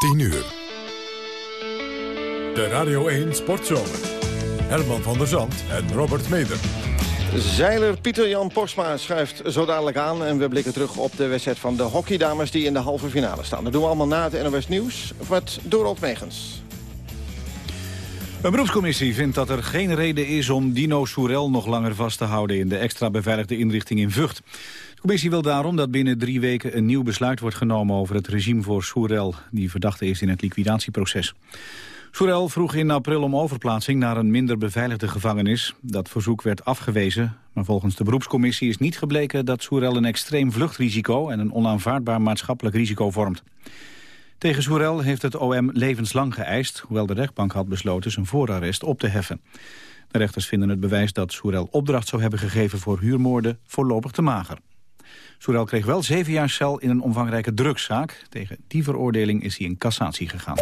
10 uur. De Radio 1 Sportzomer. Herman van der Zand en Robert Meder. Zeiler Pieter-Jan Postma schuift zo dadelijk aan... en we blikken terug op de wedstrijd van de hockeydames... die in de halve finale staan. Dat doen we allemaal na het NOS Nieuws met Dorot Megens. Een beroepscommissie vindt dat er geen reden is om Dino Soerel nog langer vast te houden in de extra beveiligde inrichting in Vught. De commissie wil daarom dat binnen drie weken een nieuw besluit wordt genomen over het regime voor Soerel, die verdachte is in het liquidatieproces. Soerel vroeg in april om overplaatsing naar een minder beveiligde gevangenis. Dat verzoek werd afgewezen, maar volgens de beroepscommissie is niet gebleken dat Soerel een extreem vluchtrisico en een onaanvaardbaar maatschappelijk risico vormt. Tegen Soerel heeft het OM levenslang geëist, hoewel de rechtbank had besloten zijn voorarrest op te heffen. De rechters vinden het bewijs dat Soerel opdracht zou hebben gegeven voor huurmoorden voorlopig te mager. Soerel kreeg wel zeven jaar cel in een omvangrijke drugszaak. Tegen die veroordeling is hij in cassatie gegaan.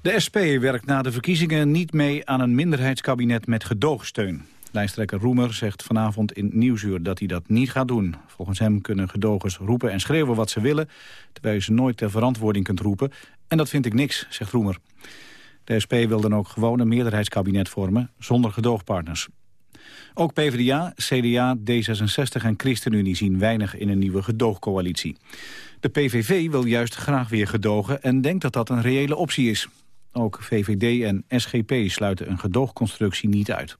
De SP werkt na de verkiezingen niet mee aan een minderheidskabinet met gedoogsteun. Lijsttrekker Roemer zegt vanavond in Nieuwsuur dat hij dat niet gaat doen. Volgens hem kunnen gedogers roepen en schreeuwen wat ze willen... terwijl je ze nooit ter verantwoording kunt roepen. En dat vind ik niks, zegt Roemer. De SP wil dan ook gewoon een meerderheidskabinet vormen, zonder gedoogpartners. Ook PvdA, CDA, D66 en ChristenUnie zien weinig in een nieuwe gedoogcoalitie. De PVV wil juist graag weer gedogen en denkt dat dat een reële optie is. Ook VVD en SGP sluiten een gedoogconstructie niet uit.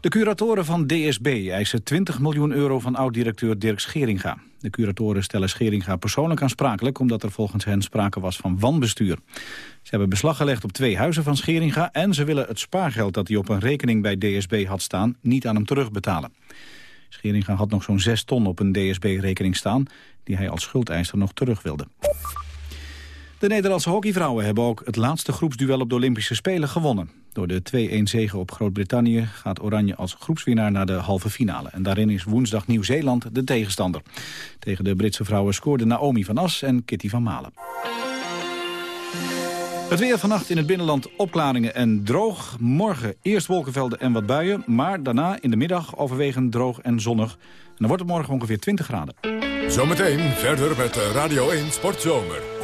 De curatoren van DSB eisen 20 miljoen euro van oud-directeur Dirk Scheringa. De curatoren stellen Scheringa persoonlijk aansprakelijk... omdat er volgens hen sprake was van wanbestuur. Ze hebben beslag gelegd op twee huizen van Scheringa... en ze willen het spaargeld dat hij op een rekening bij DSB had staan... niet aan hem terugbetalen. Scheringa had nog zo'n 6 ton op een DSB-rekening staan... die hij als schuldeiser nog terug wilde. De Nederlandse hockeyvrouwen hebben ook het laatste groepsduel op de Olympische Spelen gewonnen. Door de 2-1 zege op Groot-Brittannië gaat Oranje als groepswinnaar naar de halve finale. En daarin is woensdag Nieuw-Zeeland de tegenstander. Tegen de Britse vrouwen scoorden Naomi van As en Kitty van Malen. Het weer vannacht in het binnenland opklaringen en droog. Morgen eerst wolkenvelden en wat buien, maar daarna in de middag overwegend droog en zonnig. En dan wordt het morgen ongeveer 20 graden. Zometeen verder met Radio 1 Sportzomer.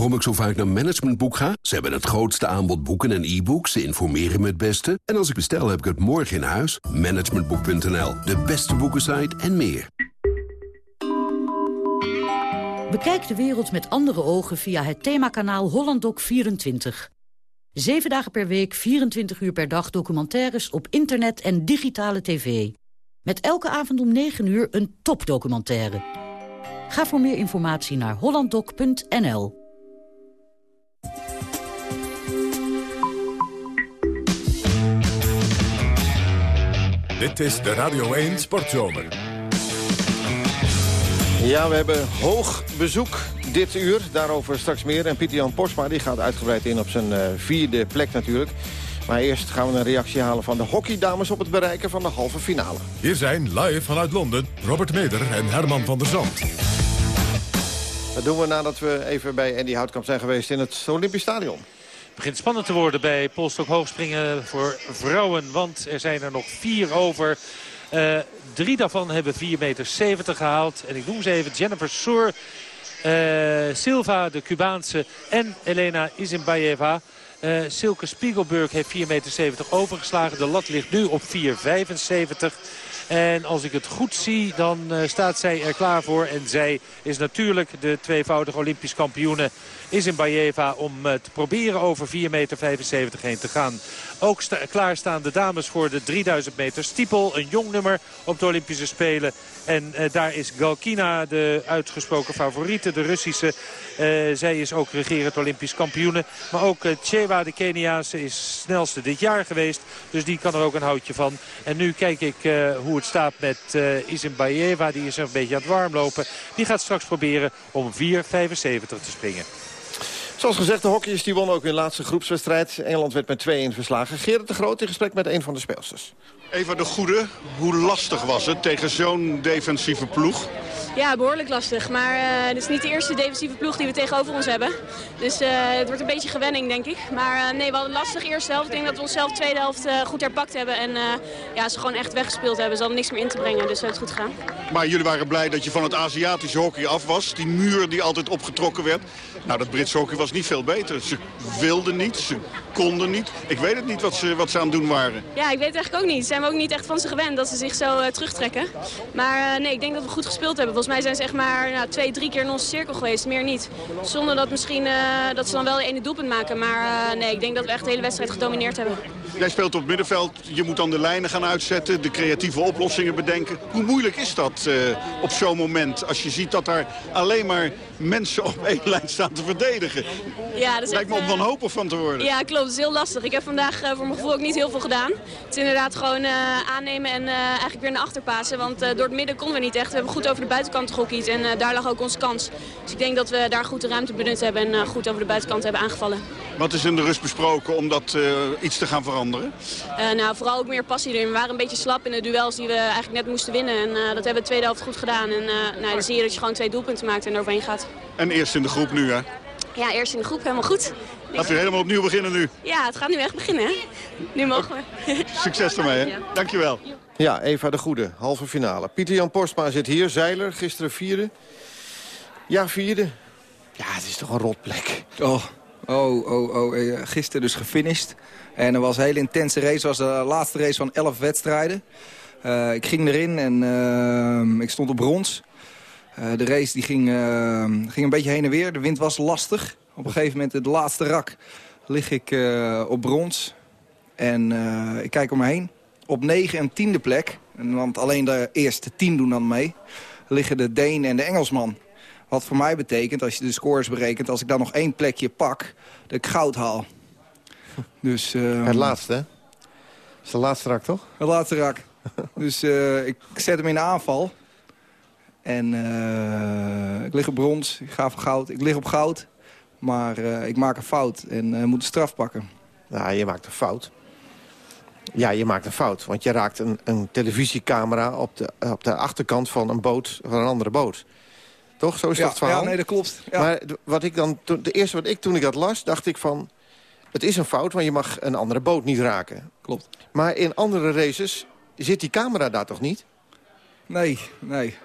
Waarom ik zo vaak naar Managementboek ga? Ze hebben het grootste aanbod boeken en e-books. Ze informeren me het beste. En als ik bestel, heb ik het morgen in huis. Managementboek.nl, de beste boekensite en meer. Bekijk de wereld met andere ogen via het themakanaal HollandDoc24. Zeven dagen per week, 24 uur per dag documentaires op internet en digitale tv. Met elke avond om 9 uur een topdocumentaire. Ga voor meer informatie naar hollanddoc.nl. Dit is de Radio 1 Sportzomer. Ja, we hebben hoog bezoek dit uur. Daarover straks meer. En Pieter-Jan Posma die gaat uitgebreid in op zijn uh, vierde plek natuurlijk. Maar eerst gaan we een reactie halen van de hockeydames op het bereiken van de halve finale. Hier zijn live vanuit Londen Robert Meder en Herman van der Zand. Dat doen we nadat we even bij Andy Houtkamp zijn geweest in het Olympisch Stadion begint spannend te worden bij Polstok hoogspringen voor vrouwen. Want er zijn er nog vier over. Uh, drie daarvan hebben 4,70 meter gehaald. En ik noem ze even Jennifer Soer, uh, Silva, de Cubaanse en Elena Isinbayeva. Uh, Silke Spiegelburg heeft 4,70 meter overgeslagen. De lat ligt nu op 4,75 en als ik het goed zie, dan uh, staat zij er klaar voor. En zij is natuurlijk de tweevoudige Olympisch kampioene is in Bajeva om uh, te proberen over 4,75 meter heen te gaan. Ook klaar staan de dames voor de 3000 meter stiepel. Een jong nummer op de Olympische Spelen. En uh, daar is Galkina de uitgesproken favoriete, de Russische. Zij is ook regerend Olympisch kampioene. Maar ook Chewa, de Keniaanse, is snelste dit jaar geweest. Dus die kan er ook een houtje van. En nu kijk ik hoe het staat met uh, Isimbayeva. Die is een beetje aan het warmlopen. Die gaat straks proberen om 4,75 te springen. Zoals gezegd, de hockeyers die wonnen ook hun laatste groepswedstrijd. Engeland werd met 2-1 verslagen. Gerrit de Groot in gesprek met een van de speelsters. Eva de Goede, hoe lastig was het tegen zo'n defensieve ploeg? Ja, behoorlijk lastig. Maar uh, het is niet de eerste defensieve ploeg die we tegenover ons hebben. Dus uh, het wordt een beetje gewenning, denk ik. Maar uh, nee, we hadden lastig eerste helft. Ik denk dat we onszelf tweede helft goed herpakt hebben. En ja, ze gewoon echt weggespeeld hebben. Ze hadden niks meer in te brengen. Dus het is goed gegaan. Maar jullie waren blij dat je van het Aziatische hockey af was. Die muur die altijd opgetrokken werd. Nou, dat Britse hockey was niet veel beter. Ze wilden niet, ze konden niet. Ik weet het niet wat ze, wat ze aan het doen waren. Ja, ik weet het eigenlijk ook niet. Zijn we ook niet echt van ze gewend dat ze zich zo terugtrekken. Maar nee, ik denk dat we goed gespeeld hebben. Volgens mij zijn ze echt maar nou, twee, drie keer in onze cirkel geweest. Meer niet. Zonder dat misschien uh, dat ze dan wel de ene doelpunt maken. Maar nee, ik denk dat we echt de hele wedstrijd gedomineerd hebben. Jij speelt op het middenveld. Je moet dan de lijnen gaan uitzetten. De creatieve oplossingen bedenken. Hoe moeilijk is dat op zo'n moment? Als je ziet dat daar alleen maar mensen op één lijn staan te verdedigen. Ja, dat is Lijkt me om wanhopig van te worden. Ja, klopt. Het is heel lastig. Ik heb vandaag voor mijn gevoel ook niet heel veel gedaan. Het is inderdaad gewoon aannemen en eigenlijk weer naar achter pasen. Want door het midden konden we niet echt. We hebben goed over de buitenkant gehockeyd. En daar lag ook onze kans. Dus ik denk dat we daar goed de ruimte benut hebben en goed over de buitenkant hebben aangevallen. Wat is in de rust besproken om dat uh, iets te gaan veranderen? nou, vooral ook meer passie erin. We waren een beetje slap in de duels die we eigenlijk net moesten winnen. En dat hebben we de tweede helft goed gedaan. En nou, dan zie je dat je gewoon twee doelpunten maakt en eroverheen gaat. En eerst in de groep nu, hè? Ja, eerst in de groep, helemaal goed. Gaat u helemaal opnieuw beginnen nu? Ja, het gaat nu echt beginnen, hè? Nu mogen we. Succes ermee, hè? Dankjewel. Ja, Eva de Goede, halve finale. Pieter-Jan Postma zit hier, zeiler, gisteren vierde. Ja, vierde. Ja, het is toch een rotplek. Oh, oh, oh, oh. Eh, gisteren dus gefinished. En er was een hele intense race. Het was de laatste race van 11 wedstrijden. Uh, ik ging erin en uh, ik stond op brons. De race die ging, ging een beetje heen en weer. De wind was lastig. Op een gegeven moment, de laatste rak, lig ik op brons. En ik kijk om me heen. Op 9 en tiende plek, want alleen de eerste tien doen dan mee... liggen de Deen en de Engelsman. Wat voor mij betekent, als je de scores berekent... als ik dan nog één plekje pak, dat ik goud haal. Dus, uh, het laatste, hè? Dat is de laatste rak, toch? Het laatste rak. dus uh, ik zet hem in de aanval. En uh, ik lig op brons, ik ga voor goud. Ik lig op goud, maar ik maak een fout en moet een straf pakken. Ja, je maakt een fout. Ja, je maakt een fout. Want je raakt een, een televisiecamera op de, op de achterkant van een boot, van een andere boot. Toch? Zo is ja, dat verhaal? Ja, nee, dat klopt. Ja. Maar wat ik dan, de eerste wat ik toen ik dat las, dacht ik van... Het is een fout, want je mag een andere boot niet raken. Klopt. Maar in andere races zit die camera daar toch niet? Nee, nee.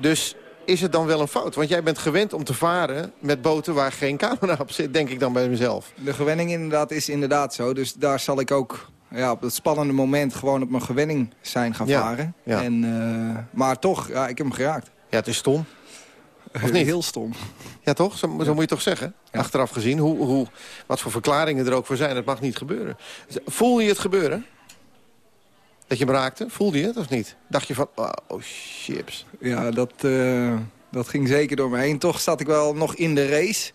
Dus is het dan wel een fout? Want jij bent gewend om te varen met boten waar geen camera op zit, denk ik dan bij mezelf. De gewenning inderdaad is inderdaad zo. Dus daar zal ik ook ja, op het spannende moment gewoon op mijn gewenning zijn gaan varen. Ja. En, uh, maar toch, ja, ik heb hem geraakt. Ja, het is stom. Of niet? Heel stom. Ja, toch? Zo, zo moet je toch zeggen? Achteraf gezien, hoe, hoe, wat voor verklaringen er ook voor zijn, het mag niet gebeuren. Voel je het gebeuren? Dat je hem raakte? Voelde je het of niet? Dacht je van, oh, oh chips. Ja, dat, uh, dat ging zeker door me heen. Toch zat ik wel nog in de race.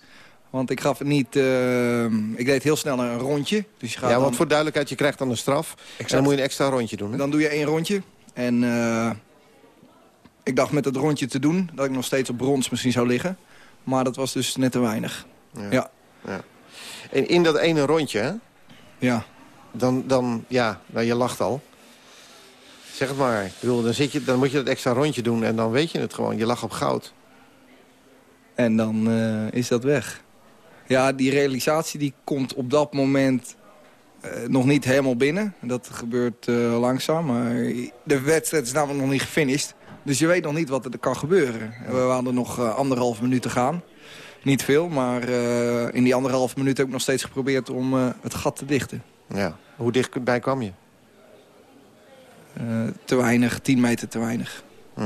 Want ik gaf het niet... Uh, ik deed heel snel een rondje. Dus je gaat ja, want voor duidelijkheid, je krijgt dan een straf. En dan moet je een extra rondje doen. Hè? Dan doe je één rondje. En uh, ik dacht met het rondje te doen... dat ik nog steeds op brons misschien zou liggen. Maar dat was dus net te weinig. Ja. ja. ja. En in dat ene rondje, hè? Ja. Dan, dan ja, nou, je lacht al. Zeg het maar. Ik bedoel, dan, zit je, dan moet je dat extra rondje doen en dan weet je het gewoon. Je lag op goud. En dan uh, is dat weg. Ja, die realisatie die komt op dat moment uh, nog niet helemaal binnen. Dat gebeurt uh, langzaam. Maar de wedstrijd is namelijk nog niet gefinished. Dus je weet nog niet wat er kan gebeuren. We hadden nog uh, anderhalf minuut te gaan. Niet veel, maar in die anderhalf minuut heb ik nog steeds geprobeerd om het gat te dichten. Ja. Hoe dichtbij kwam je? te weinig, 10 meter te weinig. Hm.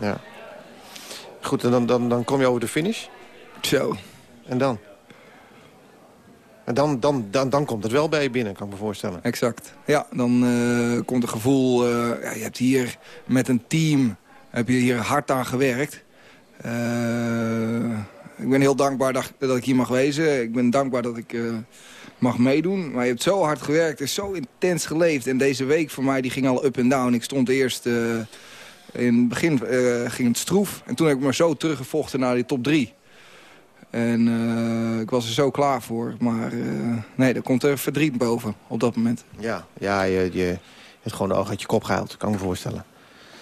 Ja. Goed, en dan, dan, dan kom je over de finish? Zo. En dan? En dan, dan, dan, dan komt het wel bij je binnen, kan ik me voorstellen. Exact. Ja, dan komt het gevoel... Ja, je hebt hier met een team heb je hier hard aan gewerkt. Uh, ik ben heel dankbaar dat, dat, ik hier mag wezen. Ik ben dankbaar dat ik mag meedoen. Maar je hebt zo hard gewerkt en zo intens geleefd. En deze week voor mij die ging al up en down. Ik stond eerst... in het begin ging het stroef. En toen heb ik me zo teruggevochten naar die top drie. En ik was er zo klaar voor. Maar uh, nee, er komt er verdriet boven op dat moment. Ja, ja je, je hebt gewoon de oog uit je kop gehaald, kan ik me voorstellen.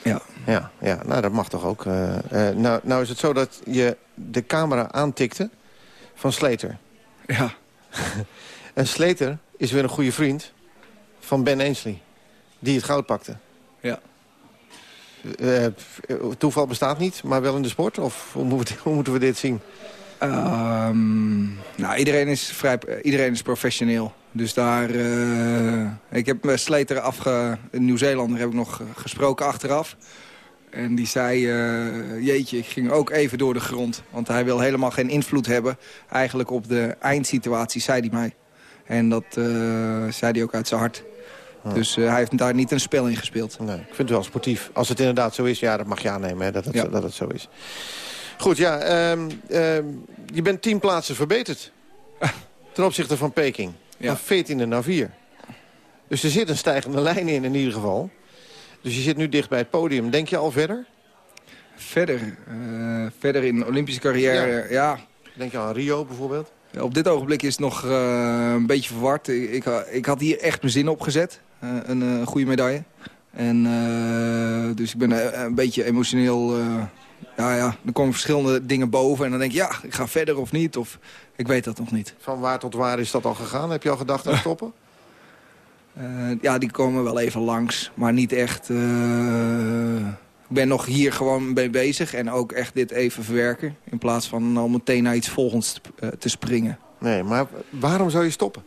Ja. Ja, ja nou dat mag toch ook. Uh, nou, nou is het zo dat je de camera aantikte van Sleter. Ja. en Sleter is weer een goede vriend van Ben Ainsley. Die het goud pakte. Ja. Uh, toeval bestaat niet, maar wel in de sport? Of hoe, moet, hoe moeten we dit zien? Um, nou, iedereen is, vrij, iedereen is professioneel. Dus daar... Uh, ik heb Sleter afge... Een Nieuw-Zeelander heb ik nog gesproken achteraf. En die zei, uh, jeetje, ik ging ook even door de grond. Want hij wil helemaal geen invloed hebben eigenlijk op de eindsituatie, zei hij mij. En dat uh, zei hij ook uit zijn hart. Dus uh, hij heeft daar niet een spel in gespeeld. Nee, ik vind het wel sportief. Als het inderdaad zo is, ja, dat mag je aannemen hè, dat, het, ja. dat het zo is. Goed, ja, um, um, je bent tien plaatsen verbeterd. ten opzichte van Peking. Ja. Van 14e naar 4. Dus er zit een stijgende lijn in in ieder geval. Dus je zit nu dicht bij het podium. Denk je al verder? Verder? Uh, verder in de Olympische carrière, ja. ja. Denk je aan Rio bijvoorbeeld? Ja, op dit ogenblik is het nog uh, een beetje verward. Ik, ik, ik, had hier echt mijn zin op gezet. Uh, een, een goede medaille. En, dus ik ben een beetje emotioneel ja, ja, er komen verschillende dingen boven. En dan denk je, ja, ik ga verder of niet. Of ik weet dat nog niet. Van waar tot waar is dat al gegaan? Heb je al gedacht aan stoppen? Uh, ja, die komen wel even langs. Maar niet echt... Uh, ik ben nog hier gewoon mee bezig. En ook echt dit even verwerken. In plaats van al meteen naar iets volgends te, uh, te springen. Nee, maar waarom zou je stoppen?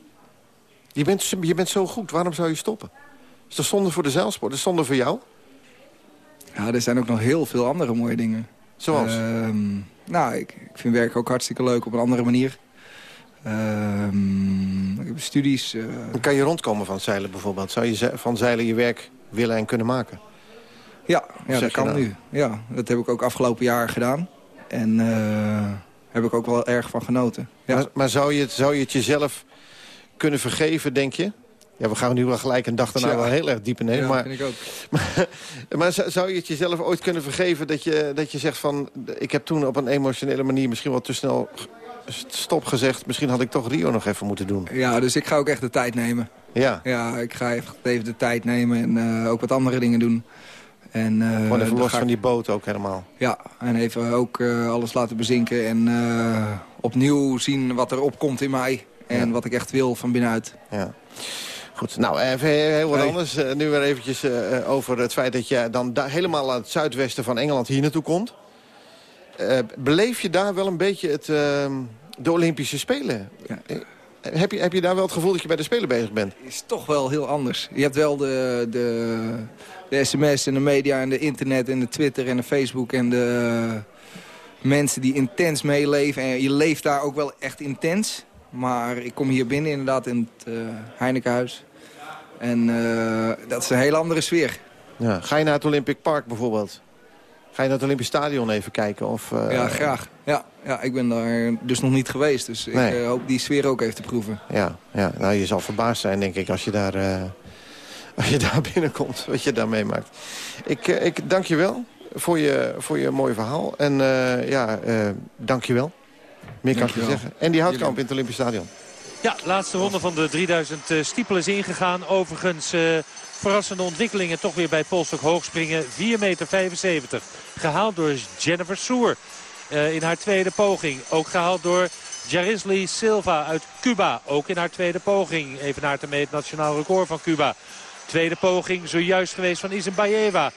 Je bent, je bent zo goed. Waarom zou je stoppen? Is dat zonde voor de zeilsport? Is dat zonde voor jou? Ja, er zijn ook nog heel veel andere mooie dingen. Zoals? Uh, nou, ik, ik vind werk ook hartstikke leuk op een andere manier. Uh, ik heb studies... Uh... Dan kan je rondkomen van zeilen bijvoorbeeld. Zou je van zeilen je werk willen en kunnen maken? Ja, ja dat kan nou? nu. Ja, dat heb ik ook afgelopen jaar gedaan. En uh, heb ik ook wel erg van genoten. Ja. Maar, maar zou, je het, zou je het jezelf kunnen vergeven, denk je? Ja, we gaan nu wel gelijk een dag daarna ja. wel heel erg diep in Ja, maar, vind ik ook. Maar, maar, zou je het jezelf ooit kunnen vergeven dat je, dat je zegt van... ik heb toen op een emotionele manier misschien wel te snel stop gezegd. Misschien had ik toch Rio nog even moeten doen. Ja, dus ik ga ook echt de tijd nemen. Ja? Ja, ik ga even de tijd nemen en uh, ook wat andere dingen doen. En, uh, Gewoon even los van die boot ook helemaal. Ja, en even ook uh, alles laten bezinken en opnieuw zien wat er opkomt in mij. En ja. wat ik echt wil van binnenuit. Ja. Goed, nou even heel wat hey. anders. Uh, nu weer eventjes uh, over het feit dat je dan helemaal aan het zuidwesten van Engeland hier naartoe komt. Uh, beleef je daar wel een beetje het, ehm, de Olympische Spelen? Ja. Heb, je, heb je daar wel het gevoel dat je bij de Spelen bezig bent? is toch wel heel anders. Je hebt wel de, de, de sms en de media en de internet en de Twitter en de Facebook en de mensen die intens meeleven. En je leeft daar ook wel echt intens. Maar ik kom hier binnen inderdaad in het Heinekenhuis. En uh, dat is een hele andere sfeer. Ja. Ga je naar het Olympic Park bijvoorbeeld? Ga je naar het Olympisch Stadion even kijken? Of, uh... Ja, graag. Ja, ja, ik ben daar dus nog niet geweest. Dus ik uh, hoop die sfeer ook even te proeven. Ja, ja. Nou, je zal verbaasd zijn, denk ik, als je daar, als je daar binnenkomt. Wat je daar meemaakt. Ik, ik dank je wel voor je, voor je mooie verhaal. En ja, dank je wel. Meer kan ik je zeggen. En die houtkamp in het Olympisch Stadion. Ja, laatste ronde van de 3000 uh, stiepel is ingegaan. Overigens uh, verrassende ontwikkelingen toch weer bij Polstok hoogspringen. 4,75 meter. Gehaald door Jennifer Soer uh, in haar tweede poging. Ook gehaald door Jarisli Silva uit Cuba. Ook in haar tweede poging. Even naar te het nationaal record van Cuba. Tweede poging zojuist geweest van Isenbayeva.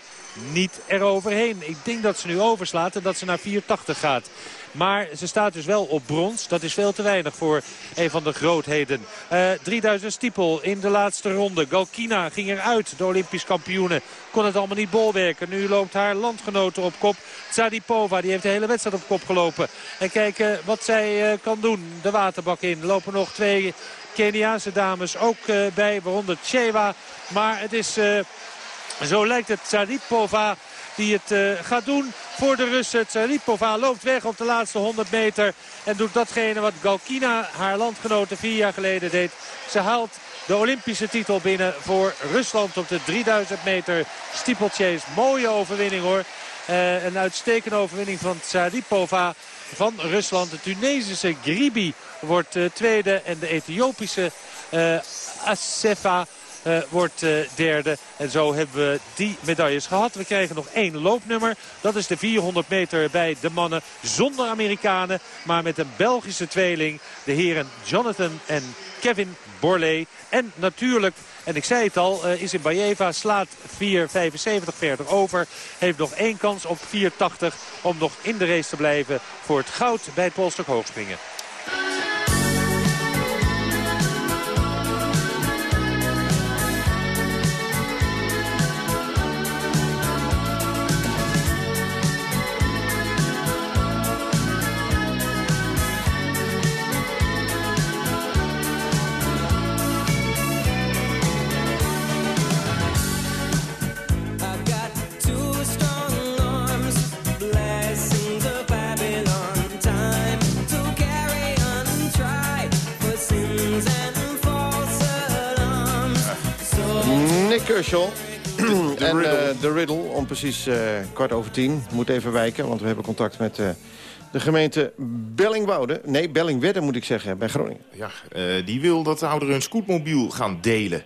Niet eroverheen. Ik denk dat ze nu overslaat en dat ze naar 4,80 gaat. Maar ze staat dus wel op brons. Dat is veel te weinig voor een van de grootheden. Uh, 3000 stiepel in de laatste ronde. Galkina ging eruit, de Olympisch kampioene. Kon het allemaal niet bolwerken. Nu loopt haar landgenote op kop. Tsadipova, die heeft de hele wedstrijd op kop gelopen. En kijken wat zij uh, kan doen. De waterbak in. Lopen nog twee Keniaanse dames ook uh, bij. Waaronder Chewa. Maar het is... Zo lijkt het Tsadipova die het uh, gaat doen voor de Russen. Tsaripova loopt weg op de laatste 100 meter. En doet datgene wat Galkina, haar landgenote, vier jaar geleden deed. Ze haalt de Olympische titel binnen voor Rusland op de 3000 meter steeplechase. Mooie overwinning hoor. Uh, een uitstekende overwinning van Tsaripova van Rusland. De Tunesische Gribi wordt tweede en de Ethiopische uh, Assefa uh, wordt uh, derde. En zo hebben we die medailles gehad. We krijgen nog één loopnummer. Dat is de 400 meter bij de mannen zonder Amerikanen. Maar met een Belgische tweeling. De heren Jonathan en Kevin Borley. En natuurlijk, en ik zei het al, uh, in Bajeva slaat 4,75 verder over. Heeft nog één kans op 4,80 om nog in de race te blijven voor het goud bij het polstok hoogspringen. Precies uh, kwart over tien. Moet even wijken, want we hebben contact met uh, de gemeente Bellingwoude. Nee, Bellingwedde moet ik zeggen, bij Groningen. Ja, die wil dat de ouderen hun scootmobiel gaan delen.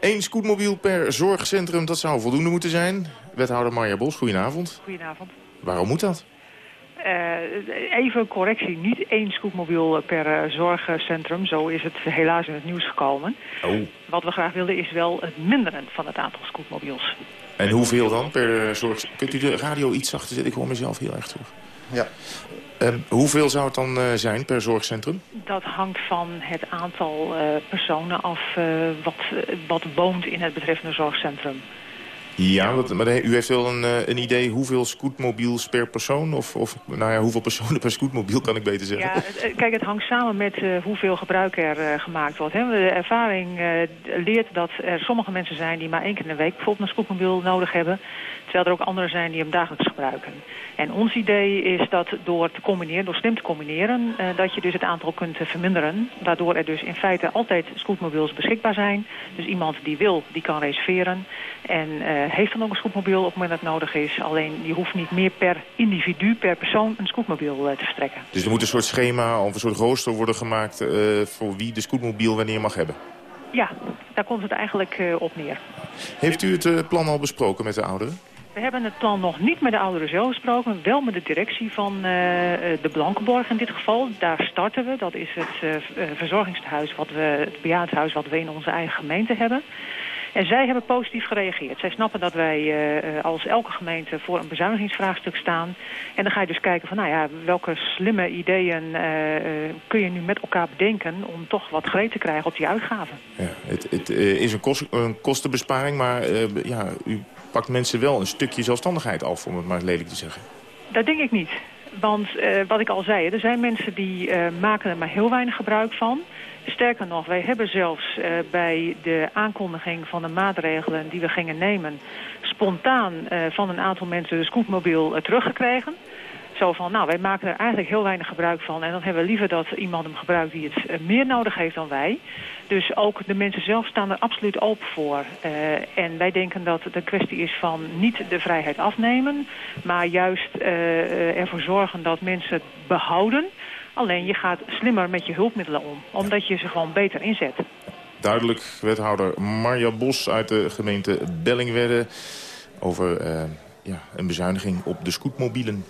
Eén scootmobiel per zorgcentrum, dat zou voldoende moeten zijn. Wethouder Marja Bos, goedenavond. Goedenavond. Waarom moet dat? Uh, even een correctie, niet één scootmobiel per uh, zorgcentrum. Zo is het helaas in het nieuws gekomen. Oh. Wat we graag willen is wel het minderen van het aantal scootmobiels. En hoeveel dan per zorg... Kunt u de radio iets zachter zetten? Ik hoor mezelf heel erg terug. Ja. Uh, hoeveel zou het dan zijn per zorgcentrum? Dat hangt van het aantal personen af wat, wat woont in het betreffende zorgcentrum. Ja, maar u heeft wel een, een idee hoeveel scootmobiels per persoon? Of, of nou ja, hoeveel personen per scootmobiel kan ik beter zeggen? Ja, kijk, het hangt samen met uh, hoeveel gebruik er gemaakt wordt. Hè. De ervaring leert dat er sommige mensen zijn die maar één keer in de week bijvoorbeeld een scootmobiel nodig hebben. Terwijl er ook anderen zijn die hem dagelijks gebruiken. En ons idee is dat door te combineren, door slim te combineren, dat je dus het aantal kunt verminderen. Waardoor er dus in feite altijd scootmobiels beschikbaar zijn. Dus iemand die wil, die kan reserveren. En heeft dan ook een scootmobiel op het moment dat het nodig is. Alleen je hoeft niet meer per individu, per persoon een scootmobiel te verstrekken. Dus er moet een soort schema of een soort rooster worden gemaakt uh, voor wie de scootmobiel wanneer mag hebben? Ja, daar komt het eigenlijk uh, op neer. Heeft u het uh, plan al besproken met de ouderen? We hebben het plan nog niet met de ouderen zelf gesproken. Wel met de directie van de Blankenborg in dit geval. Daar starten we. Dat is het verzorgingshuis, wat we, het bejaardhuis wat we in onze eigen gemeente hebben. En zij hebben positief gereageerd. Zij snappen dat wij uh, als elke gemeente voor een bezuinigingsvraagstuk staan. En dan ga je dus kijken van, nou ja, welke slimme ideeën uh, kun je nu met elkaar bedenken... om toch wat greep te krijgen op die uitgaven. Ja, het, het is een, kost, een kostenbesparing, maar ja, u pakt mensen wel een stukje zelfstandigheid af, om het maar lelijk te zeggen. Dat denk ik niet. Want uh, wat ik al zei, er zijn mensen die uh, maken er maar heel weinig gebruik van. Sterker nog, wij hebben zelfs uh, bij de aankondiging van de maatregelen die we gingen nemen... spontaan van een aantal mensen de scootmobiel teruggekregen. Zo van, nou, wij maken er eigenlijk heel weinig gebruik van. En dan hebben we liever dat iemand hem gebruikt die het meer nodig heeft dan wij. Dus ook de mensen zelf staan er absoluut open voor. En wij denken dat het een kwestie is van niet de vrijheid afnemen... maar juist ervoor zorgen dat mensen behouden. Alleen je gaat slimmer met je hulpmiddelen om. Omdat je ze gewoon beter inzet. Duidelijk, wethouder Marja Bos uit de gemeente Bellingwedde... over uh, ja, een bezuiniging op de scootmobielen.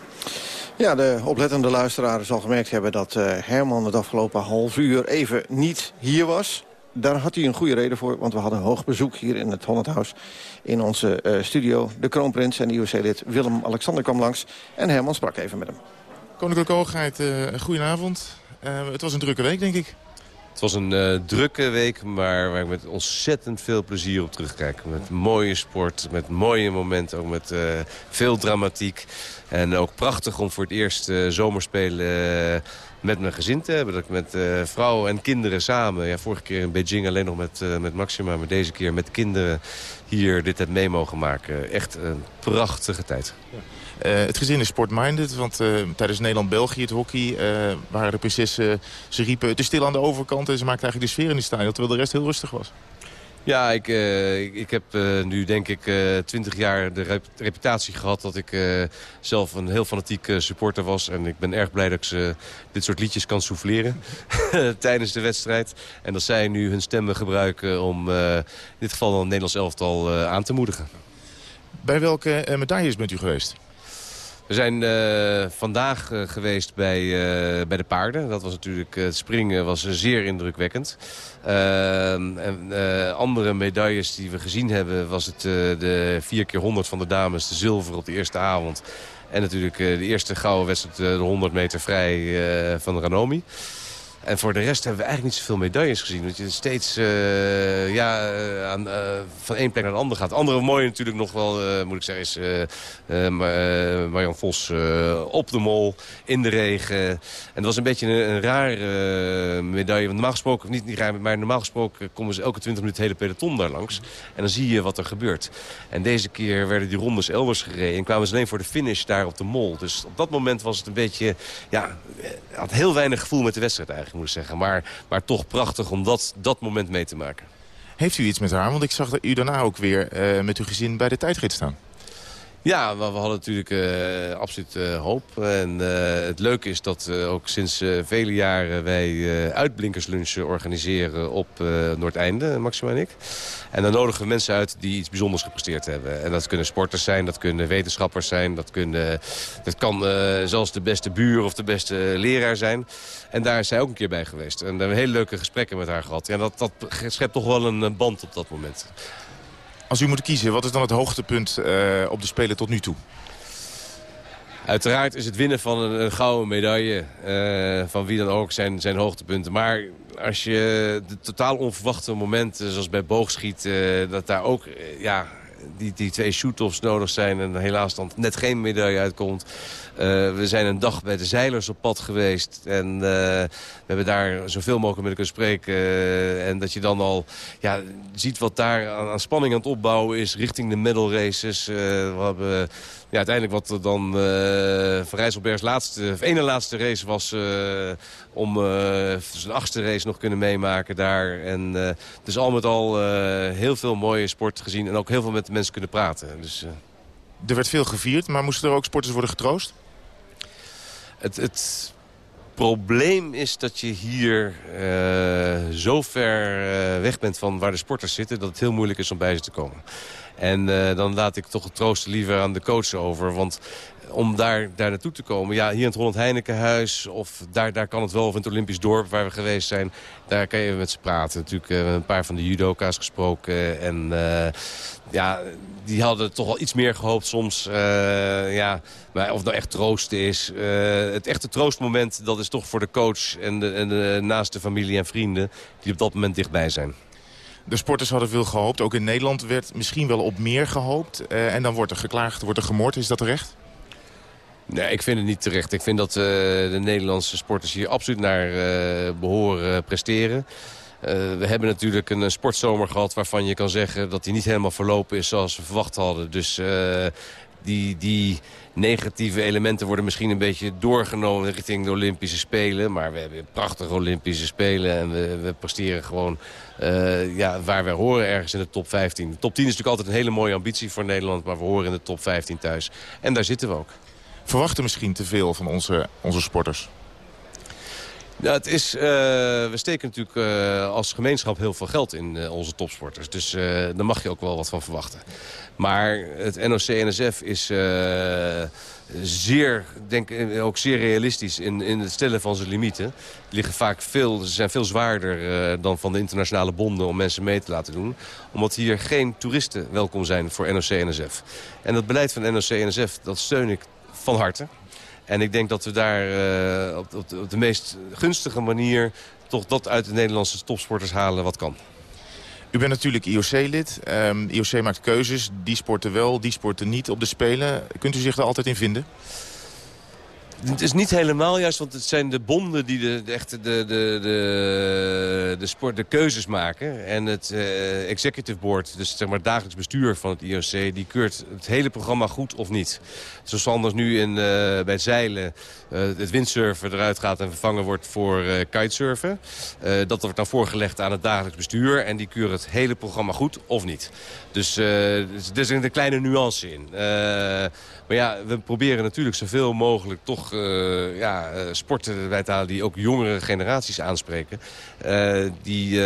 Ja, de oplettende luisteraar zal gemerkt hebben dat uh, Herman het afgelopen half uur even niet hier was. Daar had hij een goede reden voor, want we hadden hoog bezoek hier in het Holland House in onze uh, studio. De kroonprins en IOC-lid Willem-Alexander kwam langs en Herman sprak even met hem. Koninklijke Hoogheid, uh, goedenavond. het was een drukke week, denk ik. Het was een uh, drukke week, maar waar ik met ontzettend veel plezier op terugkijk. Met mooie sport, met mooie momenten, ook met uh, veel dramatiek. En ook prachtig om voor het eerst uh, zomerspelen met mijn gezin te hebben. Dat ik met vrouw en kinderen samen, ja, vorige keer in Beijing alleen nog met, met Maxima... maar deze keer met kinderen hier dit heb mee mogen maken. Echt een prachtige tijd. Ja. Uh, het gezin is sportminded, want uh, tijdens Nederland-België, het hockey, uh, waren de prinsessen, ze riepen het is stil aan de overkant en ze maakten eigenlijk de sfeer in de stadion, terwijl de rest heel rustig was. Ja, ik, uh, ik, ik, heb uh, nu denk ik twintig uh, jaar de rep reputatie gehad dat ik zelf een heel fanatiek supporter was. En ik ben erg blij dat ik ze dit soort liedjes kan souffleren tijdens de wedstrijd. En dat zij nu hun stemmen gebruiken om in dit geval dan het Nederlands elftal aan te moedigen. Bij welke medailles bent u geweest? We zijn uh, vandaag uh, geweest bij, uh, bij de paarden. Dat was natuurlijk, het springen was zeer indrukwekkend. Ehm, en andere medailles die we gezien hebben was het de 4 keer 100 van de dames. De zilver op de eerste avond. En natuurlijk de eerste gouden wedstrijd, de 100 meter vrij van Ranomi. En voor de rest hebben we eigenlijk niet zoveel medailles gezien. Dat je steeds uh, ja, uh, aan, uh, van één plek naar de andere gaat. Andere mooie natuurlijk nog wel, moet ik zeggen, is Marjan Vos op de mol, in de regen. En dat was een beetje een, een rare medaille. Want normaal gesproken, niet, niet raar, maar normaal gesproken komen ze elke 20 minuten het hele peloton daar langs. En dan zie je wat er gebeurt. En deze keer werden die rondes elders gereden. En kwamen ze alleen voor de finish daar op de mol. Dus op dat moment was het een beetje, ja, had heel weinig gevoel met de wedstrijd eigenlijk ik zeggen. Maar, maar toch prachtig om dat, dat moment mee te maken. Heeft u iets met haar? Want ik zag dat u daarna ook weer uh, met uw gezin bij de tijdrit staan. Ja, we, hadden natuurlijk uh, absoluut uh, hoop. En uh, het leuke is dat ook sinds vele jaren wij uitblinkerslunchen organiseren op Noordeinde, Maxima en ik. En dan nodigen we mensen uit die iets bijzonders gepresteerd hebben. En dat kunnen sporters zijn, dat kunnen wetenschappers zijn, dat, kunnen, dat kan zelfs de beste buur of de beste leraar zijn. En daar is zij ook een keer bij geweest. En we hebben hele leuke gesprekken met haar gehad. En dat, dat schept toch wel een band op dat moment. Als u moet kiezen, wat is dan het hoogtepunt uh, op de Spelen tot nu toe? Uiteraard is het winnen van een, gouden medaille, uh, van wie dan ook, zijn, zijn hoogtepunten. Maar als je de totaal onverwachte momenten, zoals bij boogschiet, uh, dat daar ook ja, die, die twee shoot-offs nodig zijn en helaas dan net geen medaille uitkomt. Uh, we zijn een dag bij de zeilers op pad geweest. En uh, we hebben daar zoveel mogelijk met kunnen spreken. Uh, en dat je dan al ja, ziet wat daar aan, aan, spanning aan het opbouwen is richting de medal races. we hebben ja, uiteindelijk wat er dan Van Rijsselbergs laatste, of ene laatste race was... om zijn achtste race nog kunnen meemaken daar. En dus al met al heel veel mooie sport gezien. En ook heel veel met de mensen kunnen praten. Dus, er werd veel gevierd, maar moesten er ook sporters worden getroost? Het, het probleem is dat je hier uh, zo ver uh, weg bent van waar de sporters zitten... dat het heel moeilijk is om bij ze te komen. En uh, dan laat ik toch het troosten liever aan de coach over. Want om daar, daar naartoe te komen. Ja, hier in het Holland Heinekenhuis of daar, daar kan het wel. Of in het Olympisch dorp waar we geweest zijn. Daar kan je met ze praten. Natuurlijk uh, een paar van de judoka's gesproken. En uh, ja, die hadden toch wel iets meer gehoopt soms. Ja, maar of het nou echt troosten is. het echte troostmoment dat is toch voor de coach en de, en de naaste familie en vrienden. Die op dat moment dichtbij zijn. De sporters hadden veel gehoopt. Ook in Nederland werd misschien wel op meer gehoopt. en dan wordt er geklaagd, wordt er gemoord. Is dat terecht? Nee, ik vind het niet terecht. Ik vind dat uh, de Nederlandse sporters hier absoluut naar uh, behoren presteren. We hebben natuurlijk een sportzomer gehad waarvan je kan zeggen dat die niet helemaal verlopen is zoals we verwacht hadden. Dus die, die negatieve elementen worden misschien een beetje doorgenomen richting de Olympische Spelen. Maar we hebben prachtige Olympische Spelen en we, we presteren gewoon uh, ja, waar we horen ergens in de top 15. De top 10 is natuurlijk altijd een hele mooie ambitie voor Nederland, maar we horen in de top 15 thuis. En daar zitten we ook verwachten misschien te veel van onze, onze sporters? Ja, het is, uh, we steken natuurlijk uh, als gemeenschap heel veel geld in uh, onze topsporters. Dus daar mag je ook wel wat van verwachten. Maar het NOC-NSF is zeer, denk, ook zeer realistisch in, in het stellen van zijn limieten. Die liggen vaak veel, ze zijn veel zwaarder dan van de internationale bonden om mensen mee te laten doen. Omdat hier geen toeristen welkom zijn voor NOC-NSF. En dat beleid van NOC-NSF, dat steun ik van harte. En ik denk dat we daar uh, op, op, de meest gunstige manier... toch dat uit de Nederlandse topsporters halen wat kan. U bent natuurlijk IOC-lid. Ehm, IOC maakt keuzes. Die sporten wel, die sporten niet op de Spelen. Kunt u zich daar altijd in vinden? Het is niet helemaal juist, want het zijn de bonden die de, de, echte de, de, de, de, sport, de keuzes maken. En het uh, executive board, dus zeg maar het dagelijks bestuur van het IOC... die keurt het hele programma goed of niet. Zoals anders nu in, uh, bij zeilen uh, het windsurfen eruit gaat en vervangen wordt voor kitesurfen. dat wordt dan voorgelegd aan het dagelijks bestuur. En die keuren het hele programma goed of niet. Dus er is een kleine nuance in. maar ja, we proberen natuurlijk zoveel mogelijk toch uh, ja, uh, sporten erbij te halen... die ook jongere generaties aanspreken. Uh, die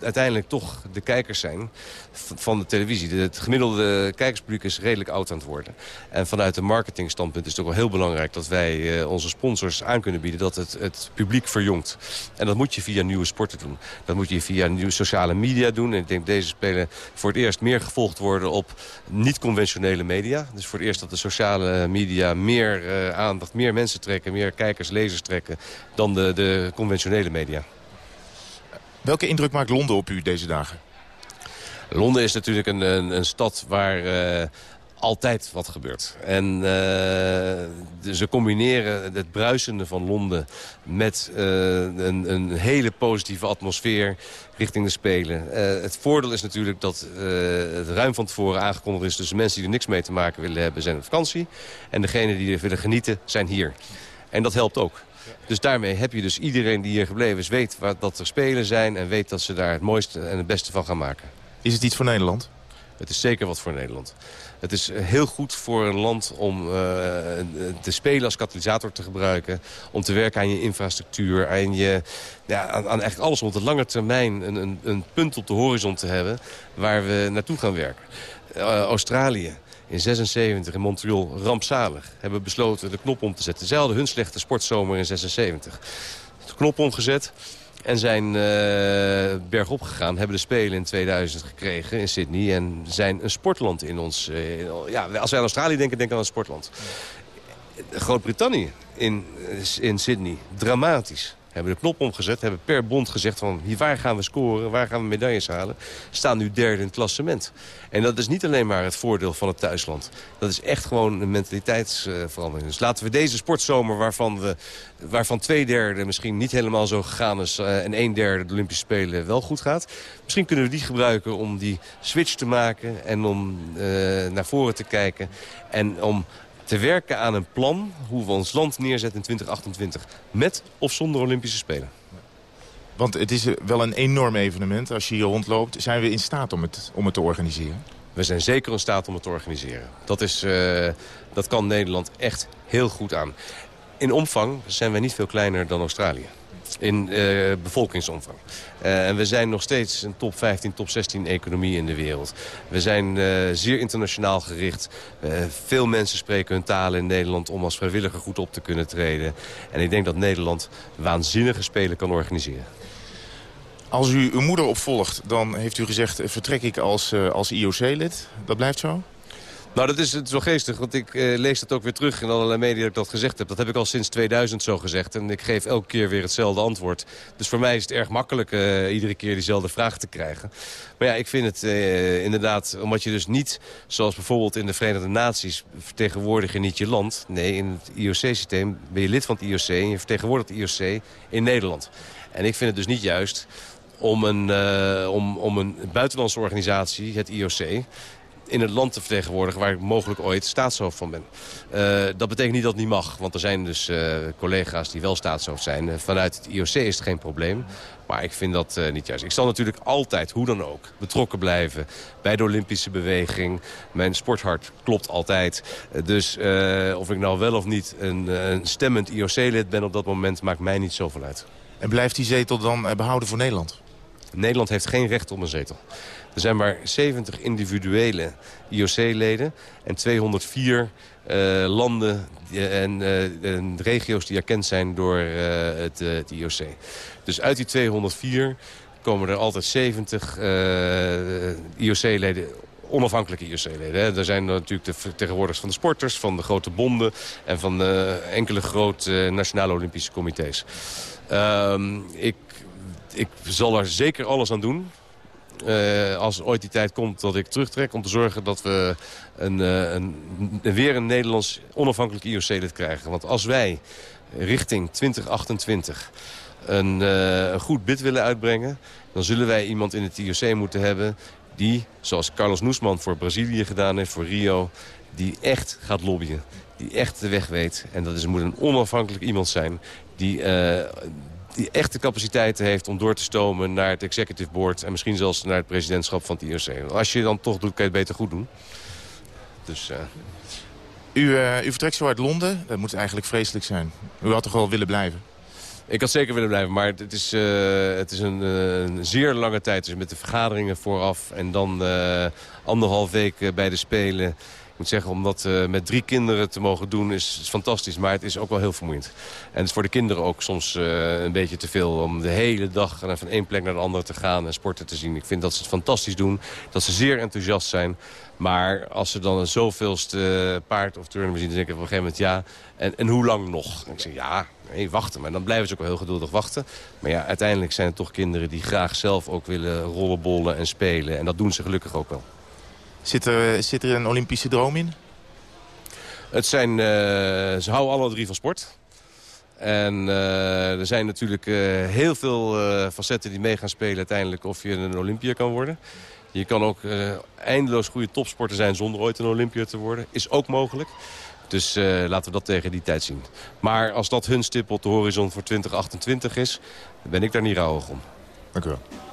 uiteindelijk toch de kijkers zijn van de televisie. Het gemiddelde kijkerspubliek is redelijk oud aan het worden. En vanuit de marketingstandpunt is het ook wel heel belangrijk... dat wij onze sponsors aan kunnen bieden dat het, het publiek verjongt. En dat moet je via nieuwe sporten doen. Dat moet je via nieuwe sociale media doen. En ik denk deze spelen voor het eerst meer gevolgd worden op niet-conventionele media. Dus voor het eerst dat de sociale media meer aandacht, meer mensen trekken... meer kijkers, lezers trekken dan de, de conventionele media. Welke indruk maakt Londen op u deze dagen? Londen is natuurlijk een, een, een stad waar uh, altijd wat gebeurt. En uh, ze combineren het bruisende van Londen met uh, een, een, hele positieve atmosfeer richting de Spelen. het voordeel is natuurlijk dat het ruim van tevoren aangekondigd is... dus mensen die er niks mee te maken willen hebben zijn op vakantie. En degenen die er willen genieten zijn hier. En dat helpt ook. Dus daarmee heb je dus iedereen die hier gebleven is... weet wat, dat er spelen zijn en weet dat ze daar het mooiste en het beste van gaan maken. Is het iets voor Nederland? Het is zeker wat voor Nederland. Het is heel goed voor een land om uh, te spelen als katalysator te gebruiken. Om te werken aan je infrastructuur, aan, je, ja, aan, alles om op de lange termijn een, een, een, punt op de horizon te hebben waar we naartoe gaan werken. Uh, Australië in 76 in Montreal rampzalig. Hebben besloten de knop om te zetten. Zij hadden hun slechte sportzomer in 76. De knop omgezet en zijn uh, bergop gegaan. Hebben de Spelen in 2000 gekregen in Sydney. En zijn een sportland in ons... Uh, ja, als wij aan Australië denken, denken we aan een sportland. Groot-Brittannië in, in Sydney. Dramatisch hebben de knop omgezet, hebben per bond gezegd van hier, waar gaan we scoren, waar gaan we medailles halen. Staan nu derde in het klassement. En dat is niet alleen maar het voordeel van het thuisland. Dat is echt gewoon een mentaliteitsverandering. Dus laten we deze sportzomer, waarvan, we, waarvan twee derde misschien niet helemaal zo gegaan is... Uh, en een derde de Olympische Spelen wel goed gaat. Misschien kunnen we die gebruiken om die switch te maken en om uh, naar voren te kijken. En om te werken aan een plan hoe we ons land neerzetten in 2028. Met of zonder Olympische Spelen. Want het is wel een enorm evenement. Als je hier rondloopt, zijn we in staat om het, om het te organiseren? We zijn zeker in staat om het te organiseren. Dat, is, uh, dat kan Nederland echt heel goed aan. In omvang zijn wij niet veel kleiner dan Australië in uh, bevolkingsomvang. Uh, en we zijn nog steeds een top 15, top 16 economie in de wereld. We zijn uh, zeer internationaal gericht. veel mensen spreken hun talen in Nederland om als vrijwilliger goed op te kunnen treden. En ik denk dat Nederland waanzinnige spelen kan organiseren. Als u uw moeder opvolgt, dan heeft u gezegd... vertrek ik als, als IOC-lid. Dat blijft zo? Nou, dat is, het wel geestig, want ik uh, lees dat ook weer terug in allerlei media dat ik dat gezegd heb. Dat heb ik al sinds 2000 zo gezegd en ik geef elke keer weer hetzelfde antwoord. Dus voor mij is het erg makkelijk uh, iedere keer diezelfde vraag te krijgen. Maar ja, ik vind het uh, inderdaad, omdat je dus niet, zoals bijvoorbeeld in de Verenigde Naties, vertegenwoordig je niet je land. Nee, in het IOC-systeem ben je lid van het IOC en je vertegenwoordigt het IOC in Nederland. En ik vind het dus niet juist om een, om, om een buitenlandse organisatie, het IOC in het land te vertegenwoordigen... waar ik mogelijk ooit staatshoofd van ben. Uh, dat betekent niet dat het niet mag, want er zijn dus uh, collega's die wel staatshoofd zijn. Uh, vanuit het IOC is het geen probleem. Maar ik vind dat niet juist. Ik zal natuurlijk altijd, hoe dan ook, betrokken blijven bij de Olympische beweging. Mijn sporthart klopt altijd. dus of ik nou wel of niet een, een stemmend IOC-lid ben op dat moment... maakt mij niet zoveel uit. En blijft die zetel dan behouden voor Nederland? Nederland heeft geen recht op een zetel. Er zijn maar 70 individuele IOC-leden en 204 uh, landen en, uh, en, regio's die erkend zijn door het, het, IOC. Dus uit die 204 komen er altijd 70 IOC-leden onafhankelijke IOC-leden. Er zijn natuurlijk de vertegenwoordigers van de sporters, van de grote bonden... en van enkele grote nationale Olympische comité's. Uh, ik, ik zal er zeker alles aan doen uh, als ooit die tijd komt dat ik terugtrek... om te zorgen dat we een, uh, een, weer een Nederlands onafhankelijk IOC-lid krijgen. Want als wij richting 2028 een, uh, een goed bid willen uitbrengen... dan zullen wij iemand in het IOC moeten hebben... die, zoals Carlos Noesman voor Brazilië gedaan heeft, voor Rio... die echt gaat lobbyen, die echt de weg weet. En dat is, moet een onafhankelijk iemand zijn die, die echt de capaciteiten heeft om door te stomen naar het executive board... en misschien zelfs naar het presidentschap van het IOC. Als je dan toch doet, kan je het beter goed doen. Dus... Uh... U, uh, u vertrekt zo uit Londen. Dat moet eigenlijk vreselijk zijn. U had toch wel willen blijven? Ik had zeker willen blijven, maar het is, uh, het is een, een, zeer lange tijd. Dus met de vergaderingen vooraf en dan anderhalf week bij de Spelen moet zeggen, om dat uh, met drie kinderen te mogen doen is, is, fantastisch. Maar het is ook wel heel vermoeiend. En het is voor de kinderen ook soms uh, een beetje te veel om de hele dag van één plek naar de andere te gaan en sporten te zien. Ik vind dat ze het fantastisch doen, dat ze zeer enthousiast zijn. Maar als ze dan een zoveelste paard of turnen zien, dan denk ik op een gegeven moment ja. En, en hoe lang nog? Ik zeg ja, nee, wachten. Maar dan blijven ze ook wel heel geduldig wachten. Maar ja, uiteindelijk zijn het toch kinderen die graag zelf ook willen rollenbollen en spelen. En dat doen ze gelukkig ook wel. Zit er, zit er een Olympische droom in? Het zijn, uh, ze houden alle drie van sport. En uh, er zijn natuurlijk uh, heel veel facetten die mee gaan spelen uiteindelijk of je een Olympia kan worden. Je kan ook eindeloos goede topsporter zijn zonder ooit een Olympia te worden. Is ook mogelijk. Dus laten we dat tegen die tijd zien. Maar als dat hun stip op de horizon voor 2028 is, ben ik daar niet rouwig om. Dank u wel.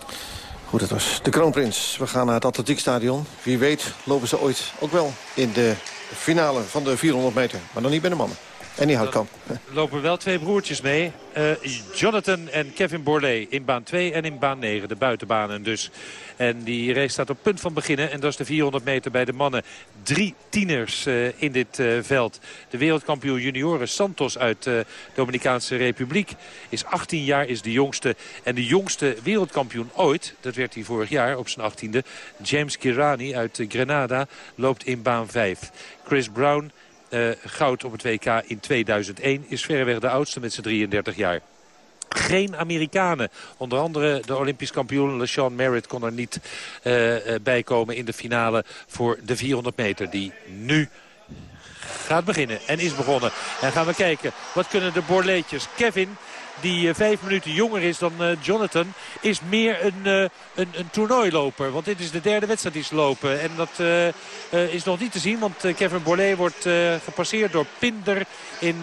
Goed, dat was de kroonprins. We gaan naar het atletiekstadion. Wie weet lopen ze ooit ook wel in de finale van de 400 meter. Maar dan niet bij de mannen. En die houdt kan. Er lopen wel twee broertjes mee. Uh, Jonathan en Kevin Borlée in baan 2 en in baan 9. De buitenbanen dus. En die race staat op punt van beginnen. En dat is de 400 meter bij de mannen. Drie tieners uh, in dit uh, veld. De wereldkampioen junioren Santos uit de Dominicaanse Republiek. Is 18 jaar, is de jongste. En de jongste wereldkampioen ooit, dat werd hij vorig jaar op zijn 18e. James Kirani uit Grenada loopt in baan 5. Chris Brown uh, goud op het WK in 2001. Is verreweg de oudste met zijn 33 jaar. Geen Amerikanen. Onder andere de Olympisch kampioen LeSean Merritt kon er niet uh, bij komen in de finale voor de 400 meter. Die nu gaat beginnen en is begonnen. En gaan we kijken, wat kunnen de borleetjes? Kevin die uh, vijf minuten jonger is dan uh, Jonathan, is meer een, uh, een, een toernooiloper. Want dit is de derde wedstrijd die ze lopen. En dat is nog niet te zien, want Kevin Borlée wordt gepasseerd door Pinder in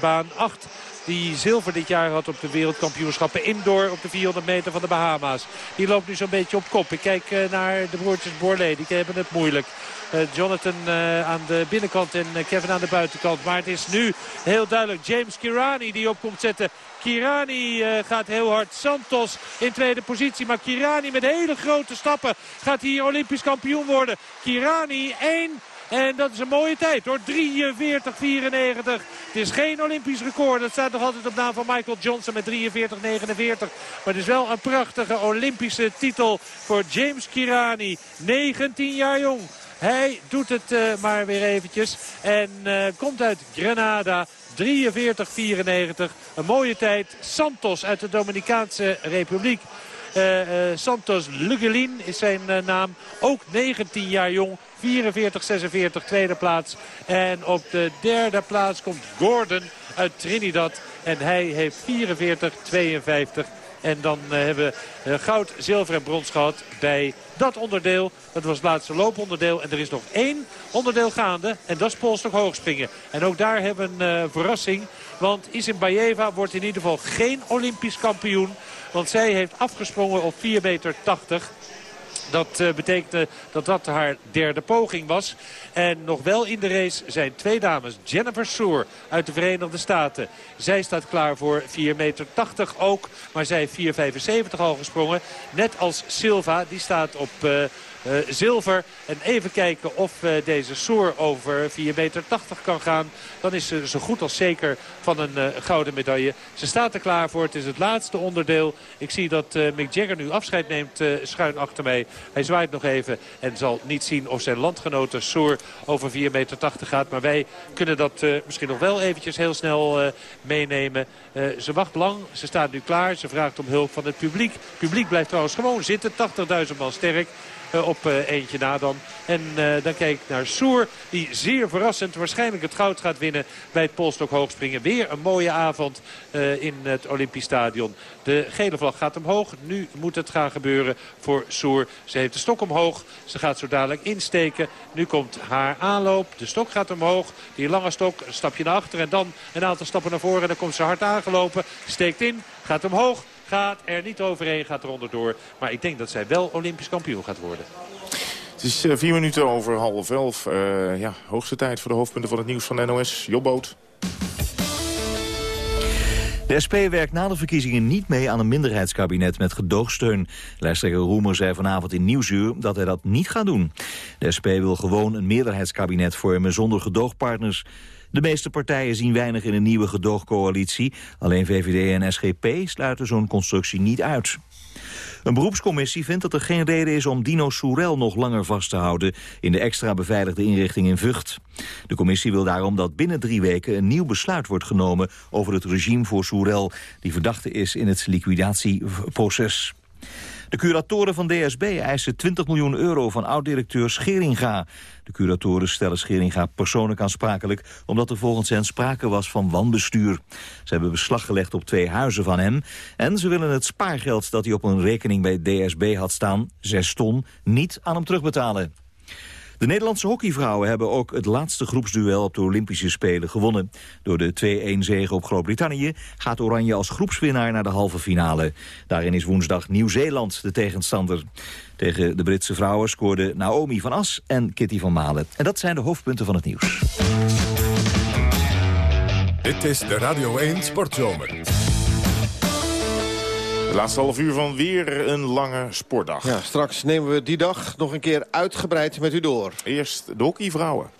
baan 8 die zilver dit jaar had op de wereldkampioenschappen indoor op de 400 meter van de Bahama's. Die loopt nu zo'n beetje op kop. Ik kijk naar de broertjes Borlée, die hebben het moeilijk. Jonathan aan de binnenkant en Kevin aan de buitenkant. Maar het is nu heel duidelijk James Kirani die op komt zetten. Kirani gaat heel hard. Santos in tweede positie. Maar Kirani met hele grote stappen gaat hier Olympisch kampioen worden. Kirani 1... En dat is een mooie tijd hoor. 43-94. Het is geen Olympisch record. Dat staat nog altijd op naam van Michael Johnson met 43-49. Maar het is wel een prachtige Olympische titel voor James Kirani. 19 jaar jong. Hij doet het uh, maar weer eventjes. En uh, komt uit Grenada. 43-94. Een mooie tijd. Santos uit de Dominicaanse Republiek. Uh, Santos Lugelin is zijn naam. Ook 19 jaar jong. 44-46 tweede plaats. En op de derde plaats komt Gordon uit Trinidad. En hij heeft 44-52. En dan uh, hebben we uh, goud, zilver en brons gehad bij dat onderdeel. Dat was het laatste looponderdeel. En er is nog één onderdeel gaande. En dat is polstok hoogspringen. En ook daar hebben we een uh, verrassing. Want Isim Bayeva wordt in ieder geval geen Olympisch kampioen. Want zij heeft afgesprongen op 4,80 meter. Dat uh, betekende dat dat haar derde poging was. En nog wel in de race zijn twee dames. Jennifer Soer uit de Verenigde Staten. Zij staat klaar voor 4,80 meter ook. Maar zij heeft 4,75 al gesprongen. Net als Silva. Die staat op... Uh, zilver. En even kijken of deze Soer over 4,80 meter kan gaan. Dan is ze zo goed als zeker van een gouden medaille. Ze staat er klaar voor. Het is het laatste onderdeel. Ik zie dat Mick Jagger nu afscheid neemt schuin achter mij. Hij zwaait nog even en zal niet zien of zijn landgenote Soer over 4,80 meter gaat. Maar wij kunnen dat misschien nog wel eventjes heel snel meenemen. ze wacht lang. Ze staat nu klaar. Ze vraagt om hulp van het publiek. Het publiek blijft trouwens gewoon zitten. 80.000 man sterk. Eh, op eh, eentje na dan. En eh, dan kijk ik naar Soer, die zeer verrassend waarschijnlijk het goud gaat winnen bij het Polstok hoogspringen. Weer een mooie avond in het Olympisch Stadion. De gele vlag gaat omhoog. Nu moet het gaan gebeuren voor Soer. Ze heeft de stok omhoog. Ze gaat zo dadelijk insteken. Nu komt haar aanloop. De stok gaat omhoog. Die lange stok, een stapje naar achter en dan een aantal stappen naar voren. En dan komt ze hard aangelopen. Steekt in, gaat omhoog. Gaat er niet overheen, gaat er onderdoor. Maar ik denk dat zij wel Olympisch kampioen gaat worden. Het is uh, vier minuten over half elf. Uh, ja, hoogste tijd voor de hoofdpunten van het nieuws van NOS. Jobboot. De SP werkt na de verkiezingen niet mee aan een minderheidskabinet met gedoogsteun. Lijsttrekker Roemer zei vanavond in Nieuwsuur dat hij dat niet gaat doen. De SP wil gewoon een meerderheidskabinet vormen zonder gedoogpartners. De meeste partijen zien weinig in een nieuwe gedoogcoalitie. Alleen VVD en SGP sluiten zo'n constructie niet uit. Een beroepscommissie vindt dat er geen reden is om Dino Soerel nog langer vast te houden in de extra beveiligde inrichting in Vught. De commissie wil daarom dat binnen drie weken een nieuw besluit wordt genomen over het regime voor Soerel, die verdachte is in het liquidatieproces. De curatoren van DSB eisen 20 miljoen euro van oud-directeur Scheringa. De curatoren stellen Scheringa persoonlijk aansprakelijk... omdat er volgens hen sprake was van wanbestuur. Ze hebben beslag gelegd op twee huizen van hem... en ze willen het spaargeld dat hij op een rekening bij DSB had staan, 6 ton, niet aan hem terugbetalen. De Nederlandse hockeyvrouwen hebben ook het laatste groepsduel op de Olympische Spelen gewonnen. Door de 2-1 zege op Groot-Brittannië gaat Oranje als groepswinnaar naar de halve finale. Daarin is woensdag Nieuw-Zeeland de tegenstander. Tegen de Britse vrouwen scoorden Naomi van As en Kitty van Malen. En dat zijn de hoofdpunten van het nieuws. Dit is de Radio 1 Sportzomer laatste half uur van weer een lange sportdag. Ja, straks nemen we die dag nog een keer uitgebreid met u door. Eerst de hockeyvrouwen.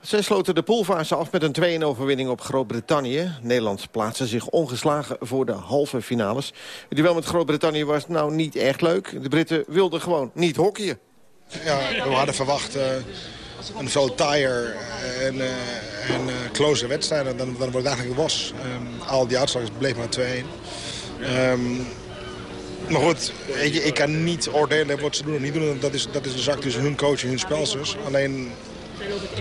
Zij sloten de poolfase af met een 2-1-overwinning op Groot-Brittannië. Nederland plaatste zich ongeslagen voor de halve finales. Het duel met Groot-Brittannië was nou niet echt leuk. De Britten wilden gewoon niet hockeyen. Ja, we hadden verwacht uh, een veel tire en, uh, en uh, close wedstrijden. Dan, dan wordt het eigenlijk was. Um, al die uitslagen bleef maar 2-1. Maar goed, je, ik kan niet oordelen wat ze doen of niet doen. Dat is, dat is de zak tussen hun coach en hun spelsters. Alleen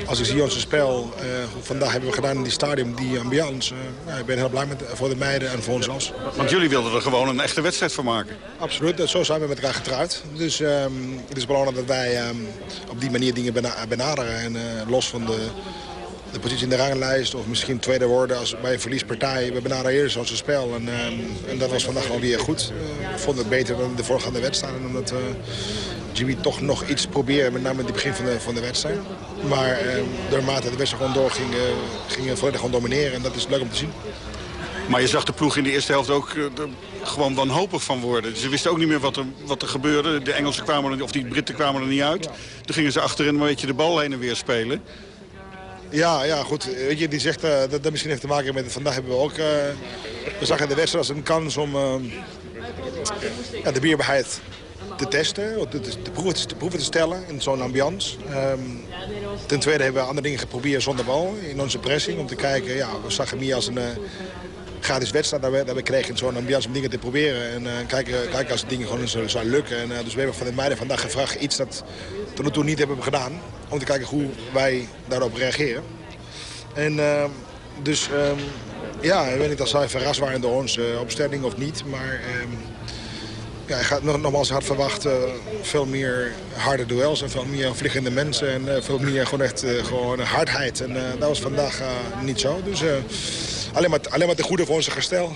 als ik zie onze spel, uh, vandaag hebben we gedaan in die stadium, die ambiance. Uh, ik ben heel blij met, voor de meiden en voor ons als. Want jullie wilden er gewoon een echte wedstrijd van maken. Absoluut, zo zijn we met elkaar getrouwd. Dus um, het is belangrijk dat wij um, op die manier dingen benaderen. En uh, los van de, de positie in de ranglijst of misschien tweede worden als bij een verliespartij. We benaderen eerst onze spel en, uh, en dat was vandaag alweer goed. Uh, ik vond het beter dan de voorgaande wedstrijden omdat Jimmy toch nog iets probeerde, met name in het begin van de, van de wedstrijd. Maar doormate de wedstrijd gewoon door ging, ging volledig gewoon domineren en dat is leuk om te zien. Maar je zag de ploeg in de eerste helft ook gewoon wanhopig van worden. Ze wisten ook niet meer wat er, wat er gebeurde. De Engelsen kwamen er, of die Britten kwamen er niet uit. Toen gingen ze achterin een beetje de bal heen en weer spelen. Ja, ja, goed. Weet je, die zegt uh, dat dat misschien heeft te maken met... Vandaag hebben we ook... Uh, we zagen de wedstrijd als een kans om uh, ja, de bierbaarheid te testen. De, de, proeven, te, de proeven te stellen in zo'n ambiance. Um, ten tweede hebben we andere dingen geprobeerd zonder bal. In onze pressing. Om te kijken, ja, we zagen meer als een gratis wedstrijd dat we, dat we kregen in zo'n ambiance om dingen te proberen. En uh, kijken, kijken als dingen gewoon zo, zou lukken. En, uh, dus we hebben van de meiden vandaag gevraagd iets dat tot nu toe niet hebben gedaan. Om te kijken hoe wij daarop reageren. En uh, dus um, ja, ik weet niet of zij verrast waren door onze opstelling of niet. Maar um, ja, ik had nogmaals had verwacht veel meer harde duels en veel meer vliegende mensen. En veel meer gewoon echt gewoon hardheid. En dat was vandaag niet zo. Dus alleen, maar, alleen maar te goede voor onze gestel.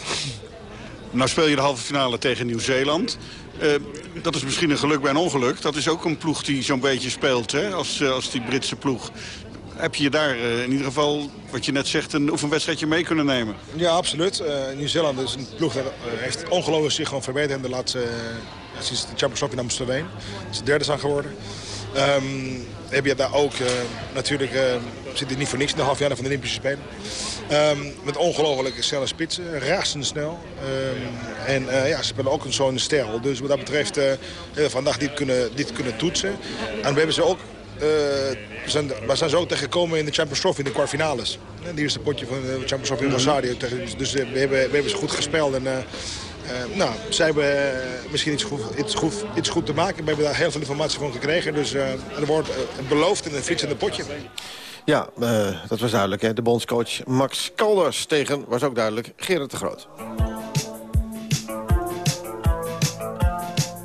Nou speel je de halve finale tegen Nieuw-Zeeland. dat is misschien een geluk bij een ongeluk. Dat is ook een ploeg die zo'n beetje speelt hè? Als, als die Britse ploeg. Heb je daar in ieder geval, wat je net zegt, een oefenwedstrijdje mee kunnen nemen? Ja, absoluut. Uh, Nieuw-Zeeland is een ploeg dat heeft ongelooflijk zich gewoon verbeterd in de laatste, sinds de Champions League in Amsterdam. Het is de derde zijn geworden. Ehm, heb je daar ook natuurlijk, zit hij niet voor niks in de half jaar van de Olympische Spelen. Ehm, met ongelooflijk snelle spitsen, razendsnel. Um, en ja, ze spelen ook zo'n stijl. Dus wat dat betreft uh, vandaag dit kunnen, dit kunnen toetsen. En we hebben ze ook we, zijn, we zijn zo tegengekomen in de Champions Trophy, in de kwartfinales. Het potje van de Champions Trophy in. Rosario. Dus we hebben, we hebben ze goed gespeeld. En, uh, nou, zij hebben misschien iets goed, iets, goed, iets goed te maken. We hebben daar heel veel informatie van gekregen. Dus uh, er wordt beloofd in een flitsende potje. Ja, uh, dat was duidelijk. Hè? De bondscoach Max Kalders tegen, was ook duidelijk, Gerard de Groot.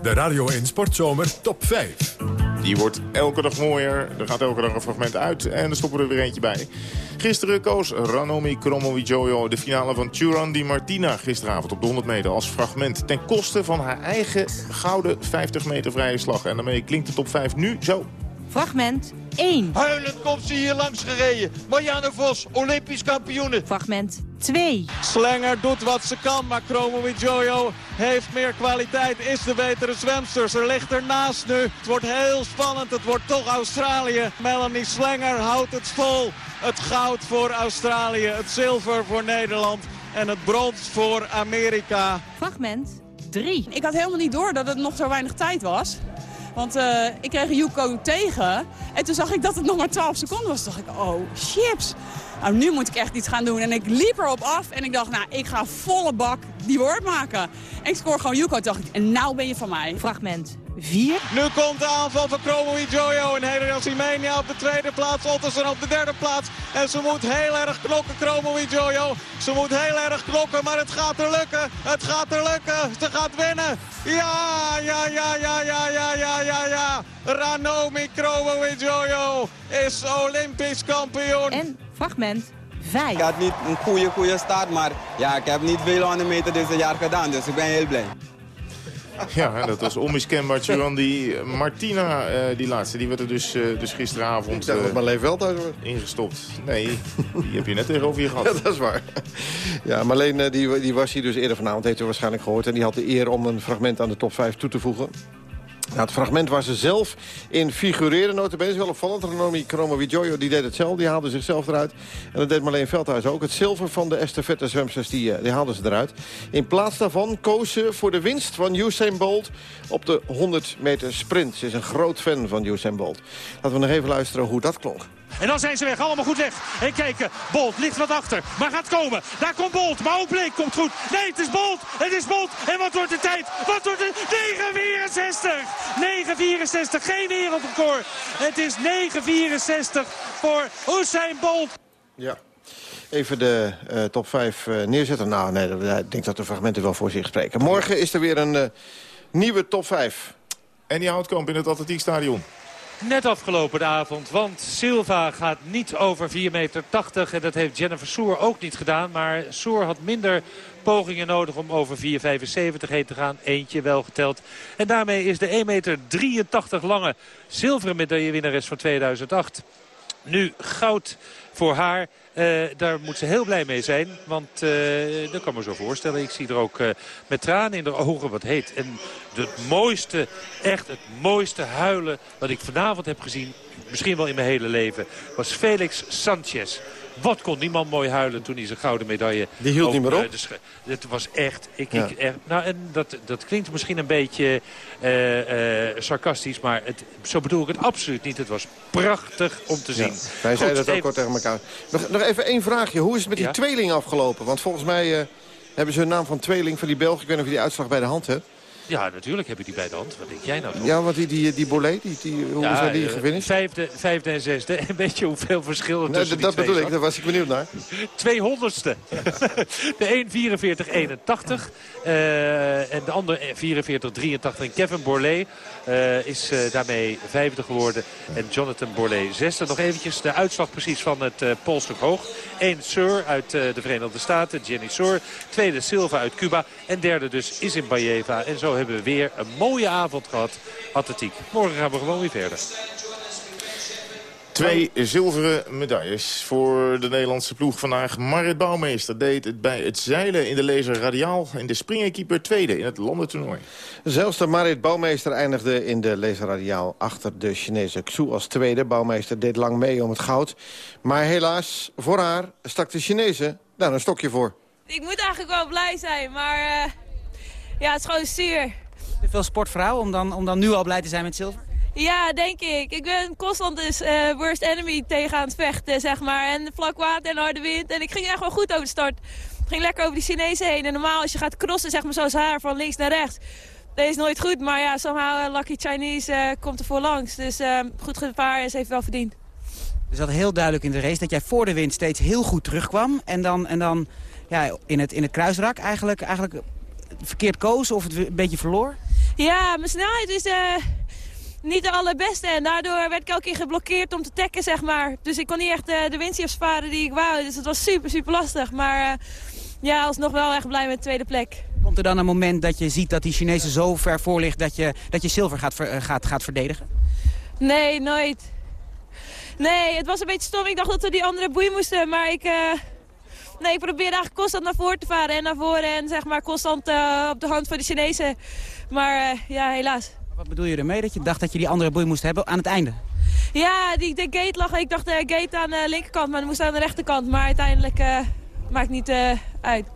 De Radio 1 Sportzomer Top 5. Die wordt elke dag mooier. Er gaat elke dag een fragment uit en er stoppen er weer eentje bij. Gisteren koos Ranomi Kromowidjojo de finale van Turan Di Martina gisteravond op de 100 meter als fragment. Ten koste van haar eigen gouden 50 meter vrije slag. En daarmee klinkt de top 5 nu zo. Fragment 1. Huilend komt ze hier langs gereden. Marianne Vos, Olympisch kampioene. Fragment 2. Slenger doet wat ze kan, maar Chromo Jojo heeft meer kwaliteit. Is de betere zwemster. Ze ligt ernaast nu. Het wordt heel spannend. Het wordt toch Australië. Melanie Slenger houdt het vol. Het goud voor Australië. Het zilver voor Nederland. En het brons voor Amerika. Fragment 3. Ik had helemaal niet door dat het nog zo weinig tijd was. Want uh, ik kreeg Yuko tegen. En toen zag ik dat het nog maar 12 seconden was. Toen dacht ik, oh, chips. Nou, nu moet ik echt iets gaan doen. En ik liep erop af en ik dacht, nou, ik ga volle bak die woord maken. En ik scoor gewoon Yuko. dacht ik, en nou ben je van mij. Fragment 4. Nu komt de aanval van Chromo Jojo en Helios Simenia op de tweede plaats. Ottersen op de derde plaats. En ze moet heel erg knokken, Chromo Jojo. Ze moet heel erg knokken, maar het gaat er lukken. Het gaat er lukken. Ze gaat winnen. Ja, ja, ja, ja, ja, ja, ja, ja, ja. Ranomi Chromo Jojo is Olympisch kampioen. En fragment 5. Ik had niet een goede, goede start, maar ja, ik heb niet veel aan de meter dit jaar gedaan. Dus ik ben heel blij. Ja, dat was onmiskenbaar. Die Martina, uh, die laatste, die werd er dus, uh, dus gisteravond uh, Marleen Veldhuis ingestopt. Nee, die heb je net tegenover je gehad. Ja, dat is waar. Ja, Marleen die, die was hier dus eerder vanavond, heeft u waarschijnlijk gehoord. En die had de eer om een fragment aan de top 5 toe te voegen. Nou, het fragment waar ze zelf in figureren, notabene, is wel opvallend. Renomi Kromowidjojo, die deed het zelf, die haalde zichzelf eruit. En dat deed Marleen Veldhuis ook. Het zilver van de estafette zwemsters, die, eh, die haalden ze eruit. In plaats daarvan koos ze voor de winst van Usain Bolt op de 100 meter sprint. Ze is een groot fan van Usain Bolt. Laten we nog even luisteren hoe dat klonk. En dan zijn ze weg, allemaal goed weg. En kijken, Bolt ligt wat achter, maar gaat komen. Daar komt Bolt, maar ook Bleek komt goed. Nee, het is Bolt, het is Bolt. En wat wordt de tijd? Wat wordt het? 9,64. 9,64, geen wereldrecord. Het is 9,64 voor Usain Bolt. Ja. Even de uh, top 5 uh, eh, neerzetten. Nou, nee, ik denk dat de fragmenten wel voor zich spreken. Morgen is er weer een uh, nieuwe top 5. En die houdt kamp in het atletiekstadion net afgelopen avond. Want Silva gaat niet over 4,80 meter. En dat heeft Jennifer Soer ook niet gedaan. Maar Soer had minder pogingen nodig om over 4,75 heen te gaan. Eentje wel geteld. En daarmee is de 1,83 meter lange zilveren medaillewinnares van 2008 nu goud voor haar. Uh, daar moet ze heel blij mee zijn. Want uh, dat kan me zo voorstellen. Ik zie er ook uh, met tranen in de ogen wat heet. En het mooiste, echt het mooiste huilen wat ik vanavond heb gezien. Misschien wel in mijn hele leven. Was Felix Sanchez. Wat kon die man mooi huilen toen hij zijn gouden medaille... Die hield niet meer op? Het was echt... Ik, ik, echt nou, en dat, dat klinkt misschien een beetje uh, uh, sarcastisch, maar het, zo bedoel ik het absoluut niet. Het was prachtig om te zien. Ja, wij zeiden dat ook al tegen elkaar. Nog, nog even één vraagje. Hoe is het met die tweeling afgelopen? Want volgens mij uh, hebben ze een naam van tweeling van die Belgen. Ik weet niet of je die uitslag bij de hand hebt. Ja, natuurlijk heb je die bij de hand. Wat denk jij nou toch? Ja, want die, die, die Bolet, die, die, hoe ja, zijn die gefinished? Vijfde, vijfde en zesde. En weet je hoeveel verschil er tussen Dat bedoel ik, daar was ik benieuwd naar. Tweehonderdste. de 1.44.81. Uh, en de andere 44.83. En Kevin Borlée uh, is uh, daarmee vijfde geworden. En Jonathan Borlée zesde. Nog eventjes de uitslag precies van het uh, polstuk hoog. Eén Sur uit de Verenigde Staten, Jenny Sur. Tweede Silva uit Cuba. En derde dus is in Bayeva. En zo hebben we weer een mooie avond gehad, atletiek. Morgen gaan we gewoon weer verder. Twee zilveren medailles voor de Nederlandse ploeg vandaag. Marit Bouwmeester deed het bij het zeilen in de laser radiaal... en de springerkeeper tweede in het landentoernooi. Zelfs de Marit Bouwmeester eindigde in de laser radiaal... achter de Chinese Xu als tweede. Bouwmeester deed lang mee om het goud. Maar helaas, voor haar stak de Chinese daar een stokje voor. Ik moet eigenlijk wel blij zijn, maar uh, ja, het is gewoon zuur. Veel sportvrouw om dan, om dan nu al blij te zijn met zilver? Ja, denk ik. Ik ben constant dus uh, worst enemy tegen aan het vechten, zeg maar. En vlak water en harde wind. En ik ging echt wel goed over de start. Ik ging lekker over die Chinezen heen. En normaal als je gaat crossen, zeg maar zoals haar, van links naar rechts. Dat is nooit goed, maar ja, somehow uh, Lucky Chinese uh, komt er voor langs. Dus goed gevaar en ze heeft wel verdiend. Dus dat heel duidelijk in de race dat jij voor de wind steeds heel goed terugkwam. En dan, en dan ja, in, het, in het kruisrak eigenlijk, eigenlijk verkeerd koos of het een beetje verloor? Ja, mijn snelheid is niet de allerbeste. En daardoor werd ik elke keer geblokkeerd om te tacken, zeg maar. Dus ik kon niet echt uh, de winstjes varen die ik wou. Dus het was super, super lastig. Maar uh, ja, alsnog wel echt blij met de tweede plek. Komt er dan een moment dat je ziet dat die Chinezen zo ver voor ligt... dat je, dat je zilver gaat, ver, gaat, gaat verdedigen? Nee, nooit. Nee, het was een beetje stom. Ik dacht dat we die andere boei moesten, maar ik... Uh, nee, ik probeerde eigenlijk constant naar voren te varen en naar voren. En zeg maar constant op de hand van de Chinezen. Maar ja, helaas. Wat bedoel je ermee? Dat je dacht dat je die andere boei moest hebben aan het einde? Ja, die, de gate lag. Ik dacht de gate aan de linkerkant, maar die moest aan de rechterkant. Maar uiteindelijk uh, maakt niet uh, uit.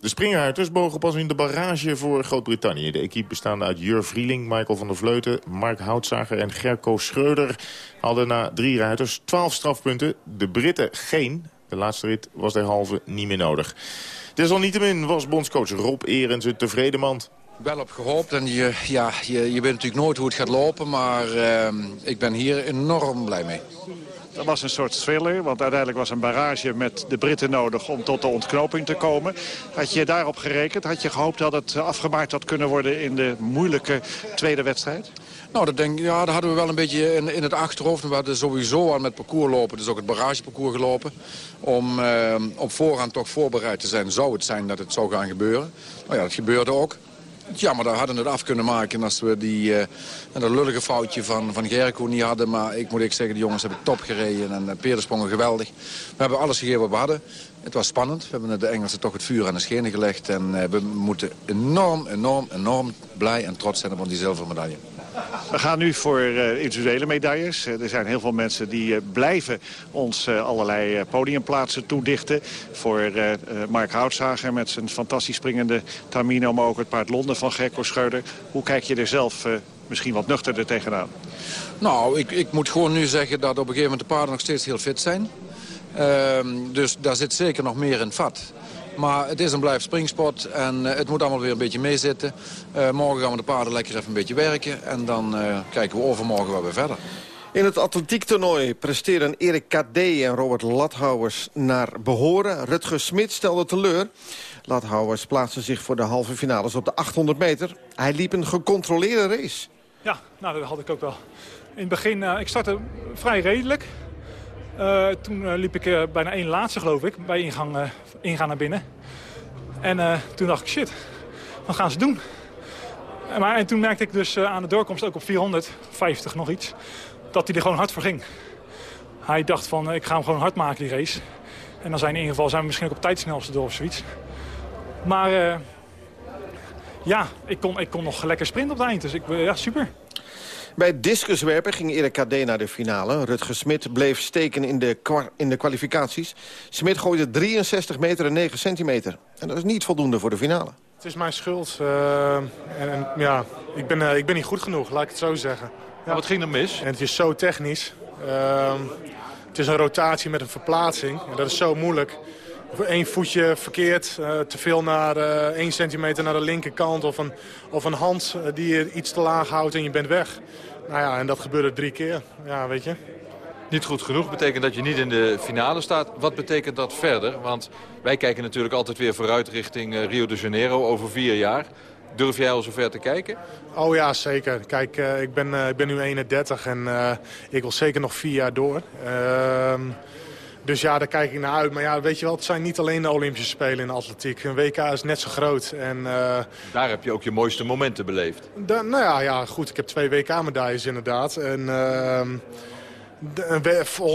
De springruiters bogen pas in de barrage voor Groot-Brittannië. De equipe bestaande uit Jur Vrieling, Michael van der Vleuten, Mark Houtzager en Gerco Schreuder... hadden na drie ruiters 12 strafpunten. De Britten geen. De laatste rit was derhalve niet meer nodig. Desalniettemin was bondscoach Rob Erens een tevreden man wel op gehoopt. En je, ja, je, je weet natuurlijk nooit hoe het gaat lopen. Maar uh, ik ben hier enorm blij mee. Dat was een soort thriller, want uiteindelijk was een barrage met de Britten nodig om tot de ontknoping te komen. Had je daarop gerekend? Had je gehoopt dat het afgemaakt had kunnen worden in de moeilijke tweede wedstrijd? Nou, dat, denk, ja, dat hadden we wel een beetje in, in het achterhoofd. We hadden sowieso al met parcours lopen, dus ook het barrageparcours gelopen. Om uh, op voorhand toch voorbereid te zijn, zou het zijn dat het zou gaan gebeuren. Nou ja, dat gebeurde ook. Ja, maar daar hadden we het af kunnen maken als we die, uh, dat lullige foutje van, van Gerco niet hadden. Maar ik moet ik zeggen, de jongens hebben top gereden en uh, Peter sprongen geweldig. We hebben alles gegeven wat we hadden. Het was spannend. We hebben de Engelsen toch het vuur aan de schenen gelegd. En uh, we moeten enorm, enorm, enorm blij en trots zijn op die zilveren medaille. We gaan nu voor uh, individuele medailles. Uh, er zijn heel veel mensen die uh, blijven ons allerlei podiumplaatsen toedichten. Voor Mark Houtzager met zijn fantastisch springende Tamino... maar ook het paard Londen van Gekko Scheuder. Hoe kijk je er zelf misschien wat nuchterder tegenaan? Nou, ik, ik moet gewoon nu zeggen dat op een gegeven moment de paarden nog steeds heel fit zijn. Ehm, dus daar zit zeker nog meer in vat. Maar het is en blijft springsport en uh, het moet allemaal weer een beetje meezitten. Uh, morgen gaan we de paarden lekker even een beetje werken. En dan uh, kijken we overmorgen wel weer verder. In het atletiektoernooi presteren Erik K.D. en Robert Lathouwers naar behoren. Rutger Smit stelde teleur. Lathouwers plaatste zich voor de halve finales op de 800 meter. Hij liep een gecontroleerde race. Ja, nou, dat had ik ook wel. In het begin, ik startte vrij redelijk. Uh, toen uh, liep ik uh, bijna één laatste, geloof ik, bij ingang, ingaan naar binnen. En toen dacht ik, shit, wat gaan ze doen? En, maar, en toen merkte ik dus aan de doorkomst, ook op 450 nog iets, dat hij er gewoon hard voor ging. Hij dacht van, ik ga hem gewoon hard maken, die race. En dan zijn in ieder geval zijn we misschien ook op tijdsnelste door of zoiets. Maar ja, ik kon, ik kon nog lekker sprinten op het eind, dus ik, ja, super. Bij het discuswerpen ging Erik KD naar de finale. Rutger Smit bleef steken in de, in de kwalificaties. Smit gooide 63 meter en 9 centimeter. En dat is niet voldoende voor de finale. Het is mijn schuld. Uh, en, en, ja, ik ben, uh, ik ben niet goed genoeg, laat ik het zo zeggen. Ja. Wat ging er mis? En het is zo technisch. Uh, het is een rotatie met een verplaatsing. En dat is zo moeilijk. Eén voetje verkeerd, uh, te veel naar uh, 1 centimeter naar de linkerkant... of een, of een hand die je iets te laag houdt en je bent weg. Nou ja, en dat gebeurde drie keer. Ja, weet je. Niet goed genoeg betekent dat je niet in de finale staat. Wat betekent dat verder? Want wij kijken natuurlijk altijd weer vooruit richting Rio de Janeiro over vier jaar. Durf jij al zover te kijken? Oh ja, zeker. Kijk, uh, ik, ben, uh, ik ben nu 31 en ik wil zeker nog vier jaar door. Ehm, dus ja, daar kijk ik naar uit. Maar ja, weet je wel, het zijn niet alleen de Olympische Spelen in de atletiek. Een WK is net zo groot. En, uh, Daar heb je ook je mooiste momenten beleefd. Nou ja, ja, goed. Ik heb twee WK-medailles inderdaad. En, uh,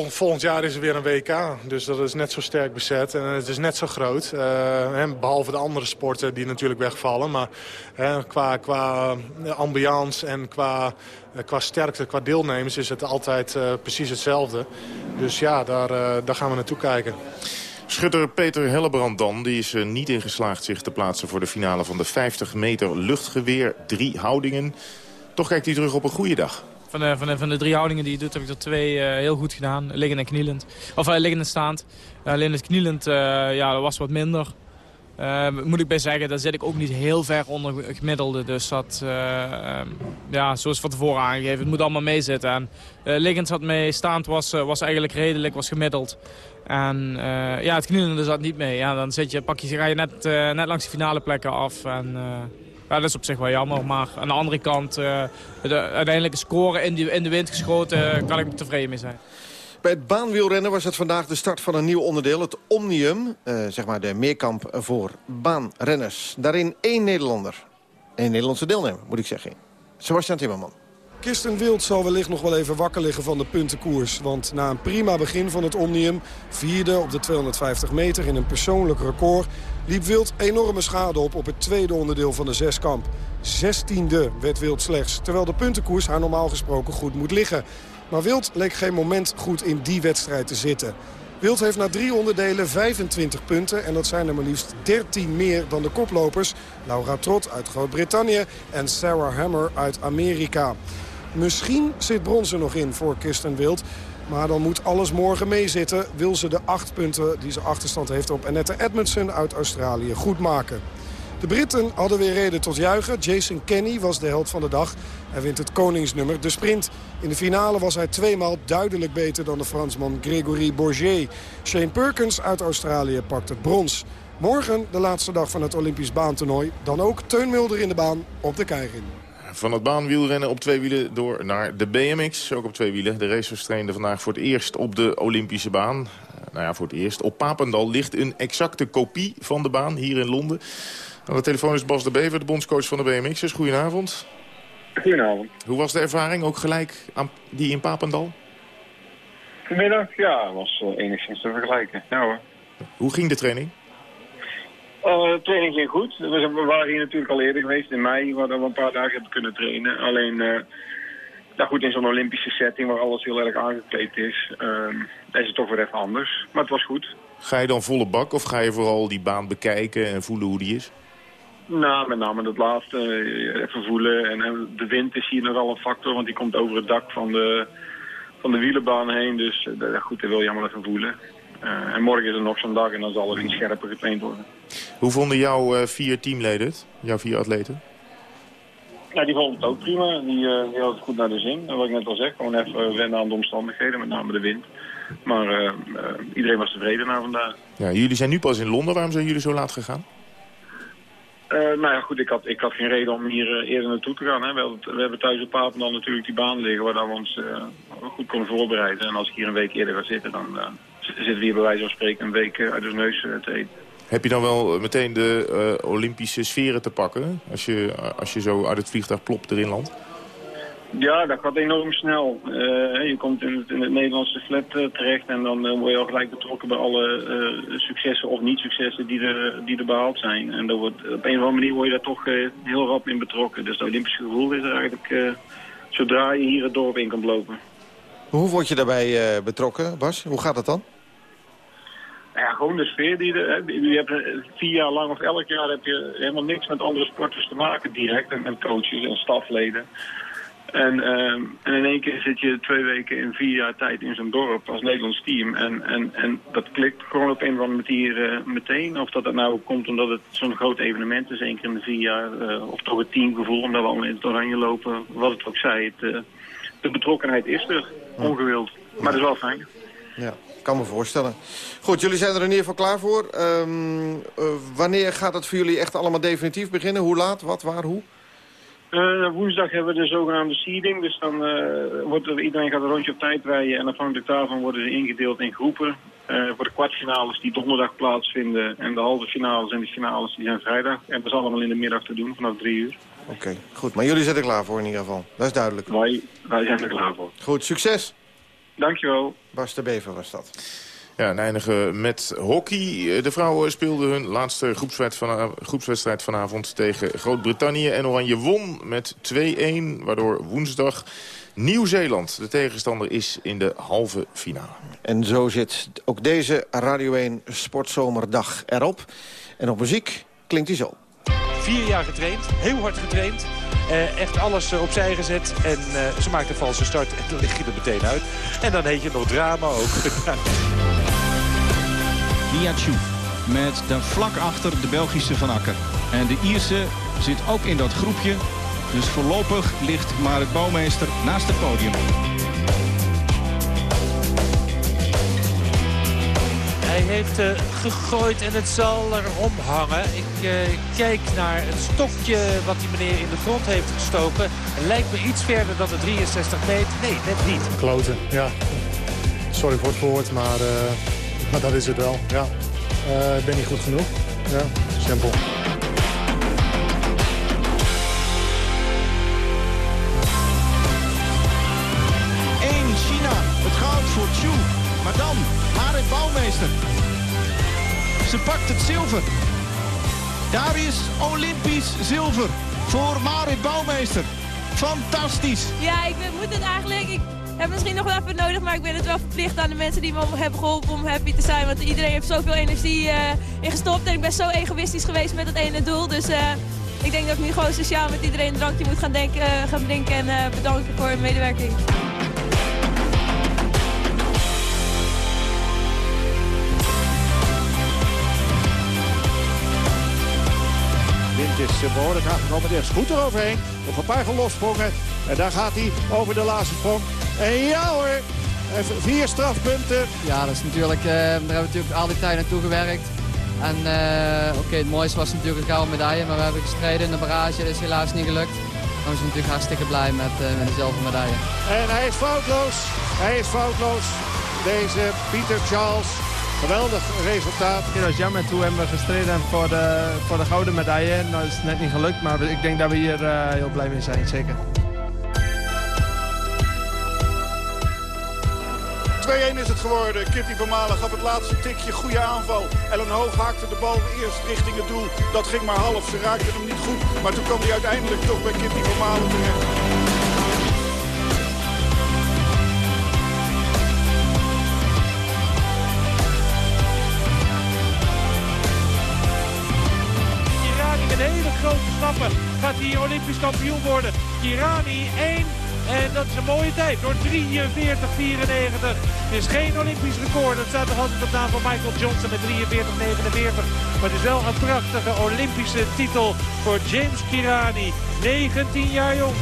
Volgend jaar is er weer een WK, dus dat is net zo sterk bezet en het is net zo groot. Eh, behalve de andere sporten die natuurlijk wegvallen. Maar qua, qua ambiance en qua, eh, qua sterkte, qua deelnemers is het altijd eh, precies hetzelfde. Dus ja, daar, daar gaan we naartoe kijken. Schutter Peter Hellebrand dan, die is niet in geslaagd zich te plaatsen voor de finale van de 50 meter luchtgeweer. Drie houdingen. Toch kijkt hij terug op een goede dag. Van de, van, de, drie houdingen die je doet, heb ik er twee eh, heel goed gedaan. Liggend en knielend. Of uh, liggend en staand. Uh, alleen het knielend ja, dat was wat minder. Moet ik bij zeggen, daar zit ik ook niet heel ver onder gemiddelde. Dus dat, uh, ja, zoals van tevoren aangegeven, het moet allemaal meezitten. En liggend zat mee, staand was, was eigenlijk redelijk, was gemiddeld. En ja, het knielende zat niet mee. Ja, dan zit je, pak je, ga je net, net langs de finale plekken af. En, ja, dat is op zich wel jammer. Maar aan de andere kant, de uiteindelijke score in, die, in de wind geschoten, kan ik tevreden mee zijn. Bij het baanwielrennen was het vandaag de start van een nieuw onderdeel. Het Omnium, eh, zeg maar de meerkamp voor baanrenners. Daarin één Nederlander. Een Nederlandse deelnemer, moet ik zeggen. Sebastian Timmerman. Kirsten Wild zal wellicht nog wel even wakker liggen van de puntenkoers. Want na een prima begin van het Omnium, vierde op de 250 meter in een persoonlijk record... liep Wild enorme schade op op het tweede onderdeel van de zeskamp. Zestiende werd Wild slechts, terwijl de puntenkoers haar normaal gesproken goed moet liggen. Maar Wild leek geen moment goed in die wedstrijd te zitten. Wild heeft na drie onderdelen 25 punten. En dat zijn er maar liefst 13 meer dan de koplopers. Laura Trott uit Groot-Brittannië en Sarah Hammer uit Amerika. Misschien zit brons er nog in voor Kirsten Wild. Maar dan moet alles morgen meezitten. Wil ze de acht punten die ze achterstand heeft op Annette Edmondson uit Australië goed maken. De Britten hadden weer reden tot juichen. Jason Kenny was de held van de dag. Hij wint het koningsnummer, de sprint. In de finale was hij tweemaal duidelijk beter dan de Fransman Gregory Bourget. Shane Perkins uit Australië pakt het brons. Morgen de laatste dag van het Olympisch baantoernooi. Dan ook Teun Mulder in de baan op de Keirin. Van het baanwielrennen op twee wielen door naar de BMX. Ook op twee wielen. De racers trainden vandaag voor het eerst op de Olympische baan. Nou ja, voor het eerst. Op Papendal ligt een exacte kopie van de baan hier in Londen. Aan de telefoon is Bas de Bever, de bondscoach van de BMX'ers. Goedenavond. Goedenavond. Hoe was de ervaring? Ook gelijk aan die in Papendal? Vanmiddag, ja, was uh, enigszins te vergelijken. Ja hoor. Hoe ging de training? Uh, training ging goed. We, waren hier natuurlijk al eerder geweest in mei, waar we een paar dagen hebben kunnen trainen. Alleen, uh, nou goed, in zo'n Olympische setting waar alles heel erg aangekleed is, is het toch weer even anders. Maar het was goed. Ga je dan volle bak of ga je vooral die baan bekijken en voelen hoe die is? Nou, met name dat laatste, even voelen. En de wind is hier nogal een factor, want die komt over het dak van de, van de wielenbaan heen. Dus goed, dat wil je allemaal even voelen. Uh, en morgen is er nog zo'n dag en dan zal er iets scherper getraind worden. Hoe vonden jouw uh, vier teamleden het? Jouw vier atleten? Ja, die vonden het ook prima. Die, uh, die hadden het goed naar de zin. En wat ik net al zeg, gewoon even wennen aan de omstandigheden, met name de wind. Maar iedereen was tevreden na vandaag. Ja, jullie zijn nu pas in Londen. Waarom zijn jullie zo laat gegaan? Uh, nou ja, goed, ik had, ik had geen reden om hier uh, eerder naartoe te gaan. Hè. We, hebben, we hebben thuis op Papendal natuurlijk die baan liggen waar we ons uh, goed konden voorbereiden. En als ik hier een week eerder ga zitten, dan zitten we hier bij wijze van spreken een week uit de neus te eten. Heb je dan wel meteen de Olympische sferen te pakken als je, als je zo uit het vliegtuig plopt erin landt? Ja, dat gaat enorm snel. Uh, je komt in het, in het Nederlandse flat uh, terecht en dan uh, word je al gelijk betrokken bij alle successen of niet-successen die er, die er behaald zijn. En dan wordt, op een of andere manier word je daar toch heel rap in betrokken. Dus het Olympische gevoel is er eigenlijk zodra je hier het dorp in kan lopen. Hoe word je daarbij betrokken, Bas? Hoe gaat dat dan? Ja, gewoon de sfeer die er... Je hebt vier jaar lang of elk jaar heb je helemaal niks met andere sporters te maken direct. En met coaches en stafleden. En, uh, en in één keer zit je twee weken in vier jaar tijd in zo'n dorp als Nederlands team. En, en, en dat klikt gewoon op een of andere manier uh, meteen. Of dat dat nou komt omdat het zo'n groot evenement is, één keer in de vier jaar. Uh, of toch het teamgevoel, omdat we allemaal in het oranje lopen. Wat het ook zei, het, uh, de betrokkenheid is er, ongewild. Maar dat is wel fijn. Ja, kan me voorstellen. Goed, jullie zijn er in ieder geval klaar voor. Um, wanneer gaat het voor jullie echt allemaal definitief beginnen? Hoe laat, wat, waar, hoe? Uh, woensdag hebben we de zogenaamde seeding. Dus dan uh, wordt er, iedereen gaat een rondje op tijd rijden. En afhankelijk daarvan worden ze ingedeeld in groepen. Uh, voor de kwartfinales die donderdag plaatsvinden. En de halve finales en de finales die zijn vrijdag. En dat is allemaal in de middag te doen, vanaf drie uur. Oké, okay, goed. Maar jullie zijn er klaar voor in ieder geval. Dat is duidelijk. Wij, wij zijn er klaar voor. Goed, succes. Dankjewel. Bas de Bever was dat. Ja, en eindigen met hockey. De vrouwen speelden hun laatste groepswedstrijd, van, groepswedstrijd vanavond tegen Groot-Brittannië. En Oranje won met 2-1, waardoor woensdag Nieuw-Zeeland de tegenstander is in de halve finale. En zo zit ook deze Radio 1 Sportzomerdag erop. En op muziek klinkt hij zo. Vier jaar getraind, heel hard getraind. Eh, echt alles uh, opzij gezet. En uh, ze maakt een valse start en dan lig je er meteen uit. En dan heet je nog drama ook. Diachu met daar vlak achter de Belgische Van Akker. En de Ierse zit ook in dat groepje. Dus voorlopig ligt Marit Bouwmeester naast het podium. Hij heeft uh, gegooid en het zal erom hangen. Ik uh, kijk naar het stokje wat die meneer in de grond heeft gestoken. Het lijkt me iets verder dan de 63 meter. Nee, net niet. Kloten, ja. Sorry voor het woord, maar, uh, maar dat is het wel. Ja. Ik ben niet goed genoeg. Ja, simpel. Eén China, het goud voor Chu. Maar dan Marit Bouwmeester. Ze pakt het zilver. Daar is Olympisch zilver voor Marit Bouwmeester. Fantastisch. Ja, ik moet het eigenlijk... Ik heb misschien nog wel even nodig, maar ik ben het wel verplicht aan de mensen die me hebben geholpen om happy te zijn. Want iedereen heeft zoveel energie uh, in gestopt. En ik ben zo egoïstisch geweest met het ene doel. Dus uh, ik denk dat ik nu gewoon sociaal met iedereen een drankje moet gaan, denken, uh, gaan drinken en bedanken voor hun medewerking. Is behoorlijk hard genomen. Er is goed eroverheen. Nog een paar gelofsprongen. En daar gaat hij over de laatste sprong. En ja hoor, vier strafpunten. Ja, dat is natuurlijk, uh, daar hebben we natuurlijk al die tijd naartoe gewerkt. En uh, oké, okay, het mooiste was natuurlijk een gouden medaille. Maar we hebben gestreden in de barrage. Dat is helaas niet gelukt. Maar we zijn natuurlijk hartstikke blij met, uh, met de zilveren medaille. En hij is foutloos. Hij is foutloos. Deze Pieter Charles. Geweldig resultaat. Ja, dat is jammer. Toen hebben we gestreden voor de, voor de gouden medaille. Nou is net niet gelukt, maar ik denk dat we hier uh, heel blij mee zijn, zeker. 2-1 is het geworden. Kitty van Malen gaf het laatste tikje. Goede aanval. Ellen Hoog haakte de bal eerst richting het doel. Dat ging maar half. Ze raakte hem niet goed. Maar toen kwam hij uiteindelijk toch bij Kitty van Malen terecht. Gaat hij Olympisch kampioen worden. Kirani 1 en dat is een mooie tijd door 43-94. Het is geen Olympisch record. Dat staat nog altijd op naam van Michael Johnson met 43-49. Maar het is wel een prachtige Olympische titel voor James Kirani. 19 jaar jong.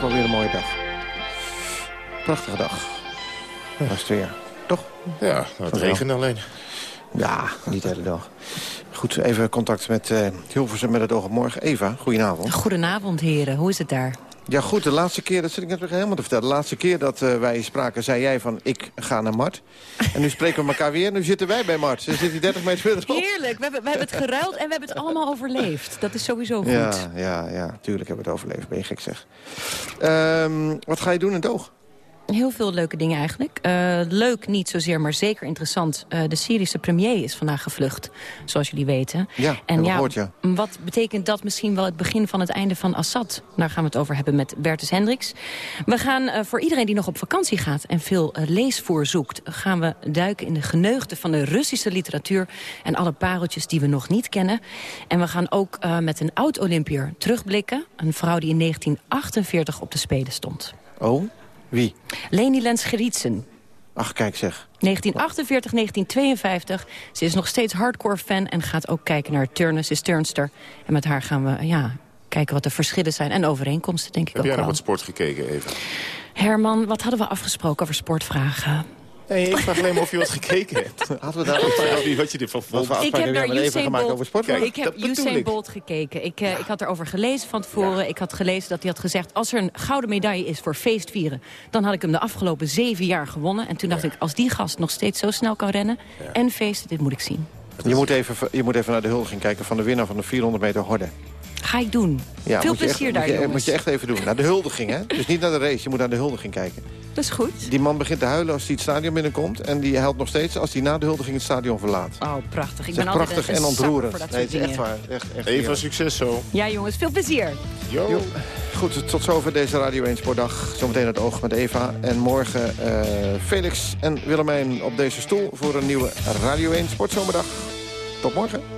Toch wel weer een mooie dag. Prachtige dag. Was het weer. Toch? Ja, het regent alleen. Ja, niet de hele dag. Goed, even contact met uh, Hilversum met het oog op morgen. Eva, goedenavond. Goedenavond, heren. Hoe is het daar? Ja goed, de laatste keer, dat zit ik net weer helemaal te vertellen. De laatste keer dat uh, wij spraken, zei jij van ik ga naar Mart. En nu spreken we elkaar weer. Nu zitten wij bij Mart. Ze zit die 30 meter verderop. Heerlijk. We hebben, we hebben het geruild en we hebben het allemaal overleefd. Dat is sowieso goed. Ja, ja, ja. Tuurlijk hebben we het overleefd. Ben je gek zeg. Um, wat ga je doen in het oog? Heel veel leuke dingen eigenlijk. Uh, leuk niet zozeer, maar zeker interessant. Uh, de Syrische premier is vandaag gevlucht, zoals jullie weten. Ja, en ja, gehoord, ja, wat betekent dat misschien wel het begin van het einde van Assad? Daar gaan we het over hebben met Bertus Hendricks. We gaan uh, voor iedereen die nog op vakantie gaat en veel leesvoer zoekt... gaan we duiken in de geneugten van de Russische literatuur... en alle pareltjes die we nog niet kennen. En we gaan ook met een oud-Olympiër terugblikken. Een vrouw die in 1948 op de Spelen stond. Oh? Wie? Leni Lens Geritsen. Ach, kijk zeg. 1948, 1952. Ze is nog steeds hardcore fan en gaat ook kijken naar Turnus is Turnster. En met haar gaan we ja, kijken wat de verschillen zijn en overeenkomsten, denk ik Heb ook jij nog wat sport gekeken, even? Herman, wat hadden we afgesproken over sportvragen? Nee, ik vraag alleen maar of je wat gekeken hebt. Hadden we daar ook Wat, wat je ervan vond. Ik heb naar Usain Bolt, over sport. Kijk, ik heb Usain ik. Bolt gekeken. Ik, eh, ik had erover gelezen van tevoren. Ik had gelezen dat hij had gezegd... als er een gouden medaille is voor feestvieren... dan had ik hem de afgelopen zeven jaar gewonnen. En toen dacht ik, als die gast nog steeds zo snel kan rennen... en feesten, dit moet ik zien. Je moet, even, je moet even naar de huldiging kijken van de winnaar van de 400 meter horde. Ga ik doen. Ja, Veel plezier echt, daar, moet je, jongens. moet je echt even doen. Naar de huldiging, hè? Dus niet naar de race, je moet naar de huldiging kijken. Dat is goed. Die man begint te huilen als hij het stadion binnenkomt... en die huilt nog steeds als hij na de huldiging het stadion verlaat. Oh, prachtig. Ik ben altijd prachtig een, en ontroerend. voor dat Nee, het is echt waar. Echt, echt Eva, heerlijk. succes zo. Ja, jongens, veel plezier. Jo. Jo. Goed, tot zover deze Radio 1 Sportdag. Zometeen het oog met Eva. En morgen eh, Felix en Willemijn op deze stoel... voor een nieuwe Radio 1 Sportzomerdag. Tot morgen.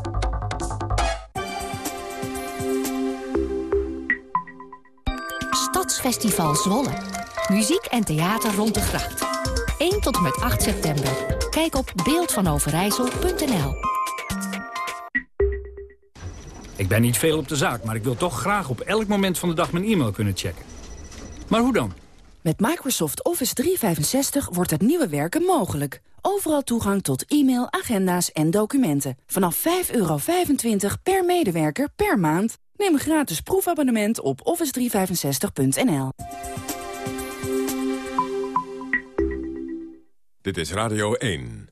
Stadsfestival Zwolle. Muziek en theater rond de gracht. 1 tot en met 8 september. Kijk op beeldvanoverijssel.nl Ik ben niet veel op de zaak, maar ik wil toch graag op elk moment van de dag mijn e-mail kunnen checken. Maar hoe dan? Met Microsoft Office 365 wordt het nieuwe werken mogelijk. Overal toegang tot e-mail, agenda's en documenten. Vanaf 5,25 per medewerker per maand. Neem een gratis proefabonnement op office365.nl. Dit is Radio 1.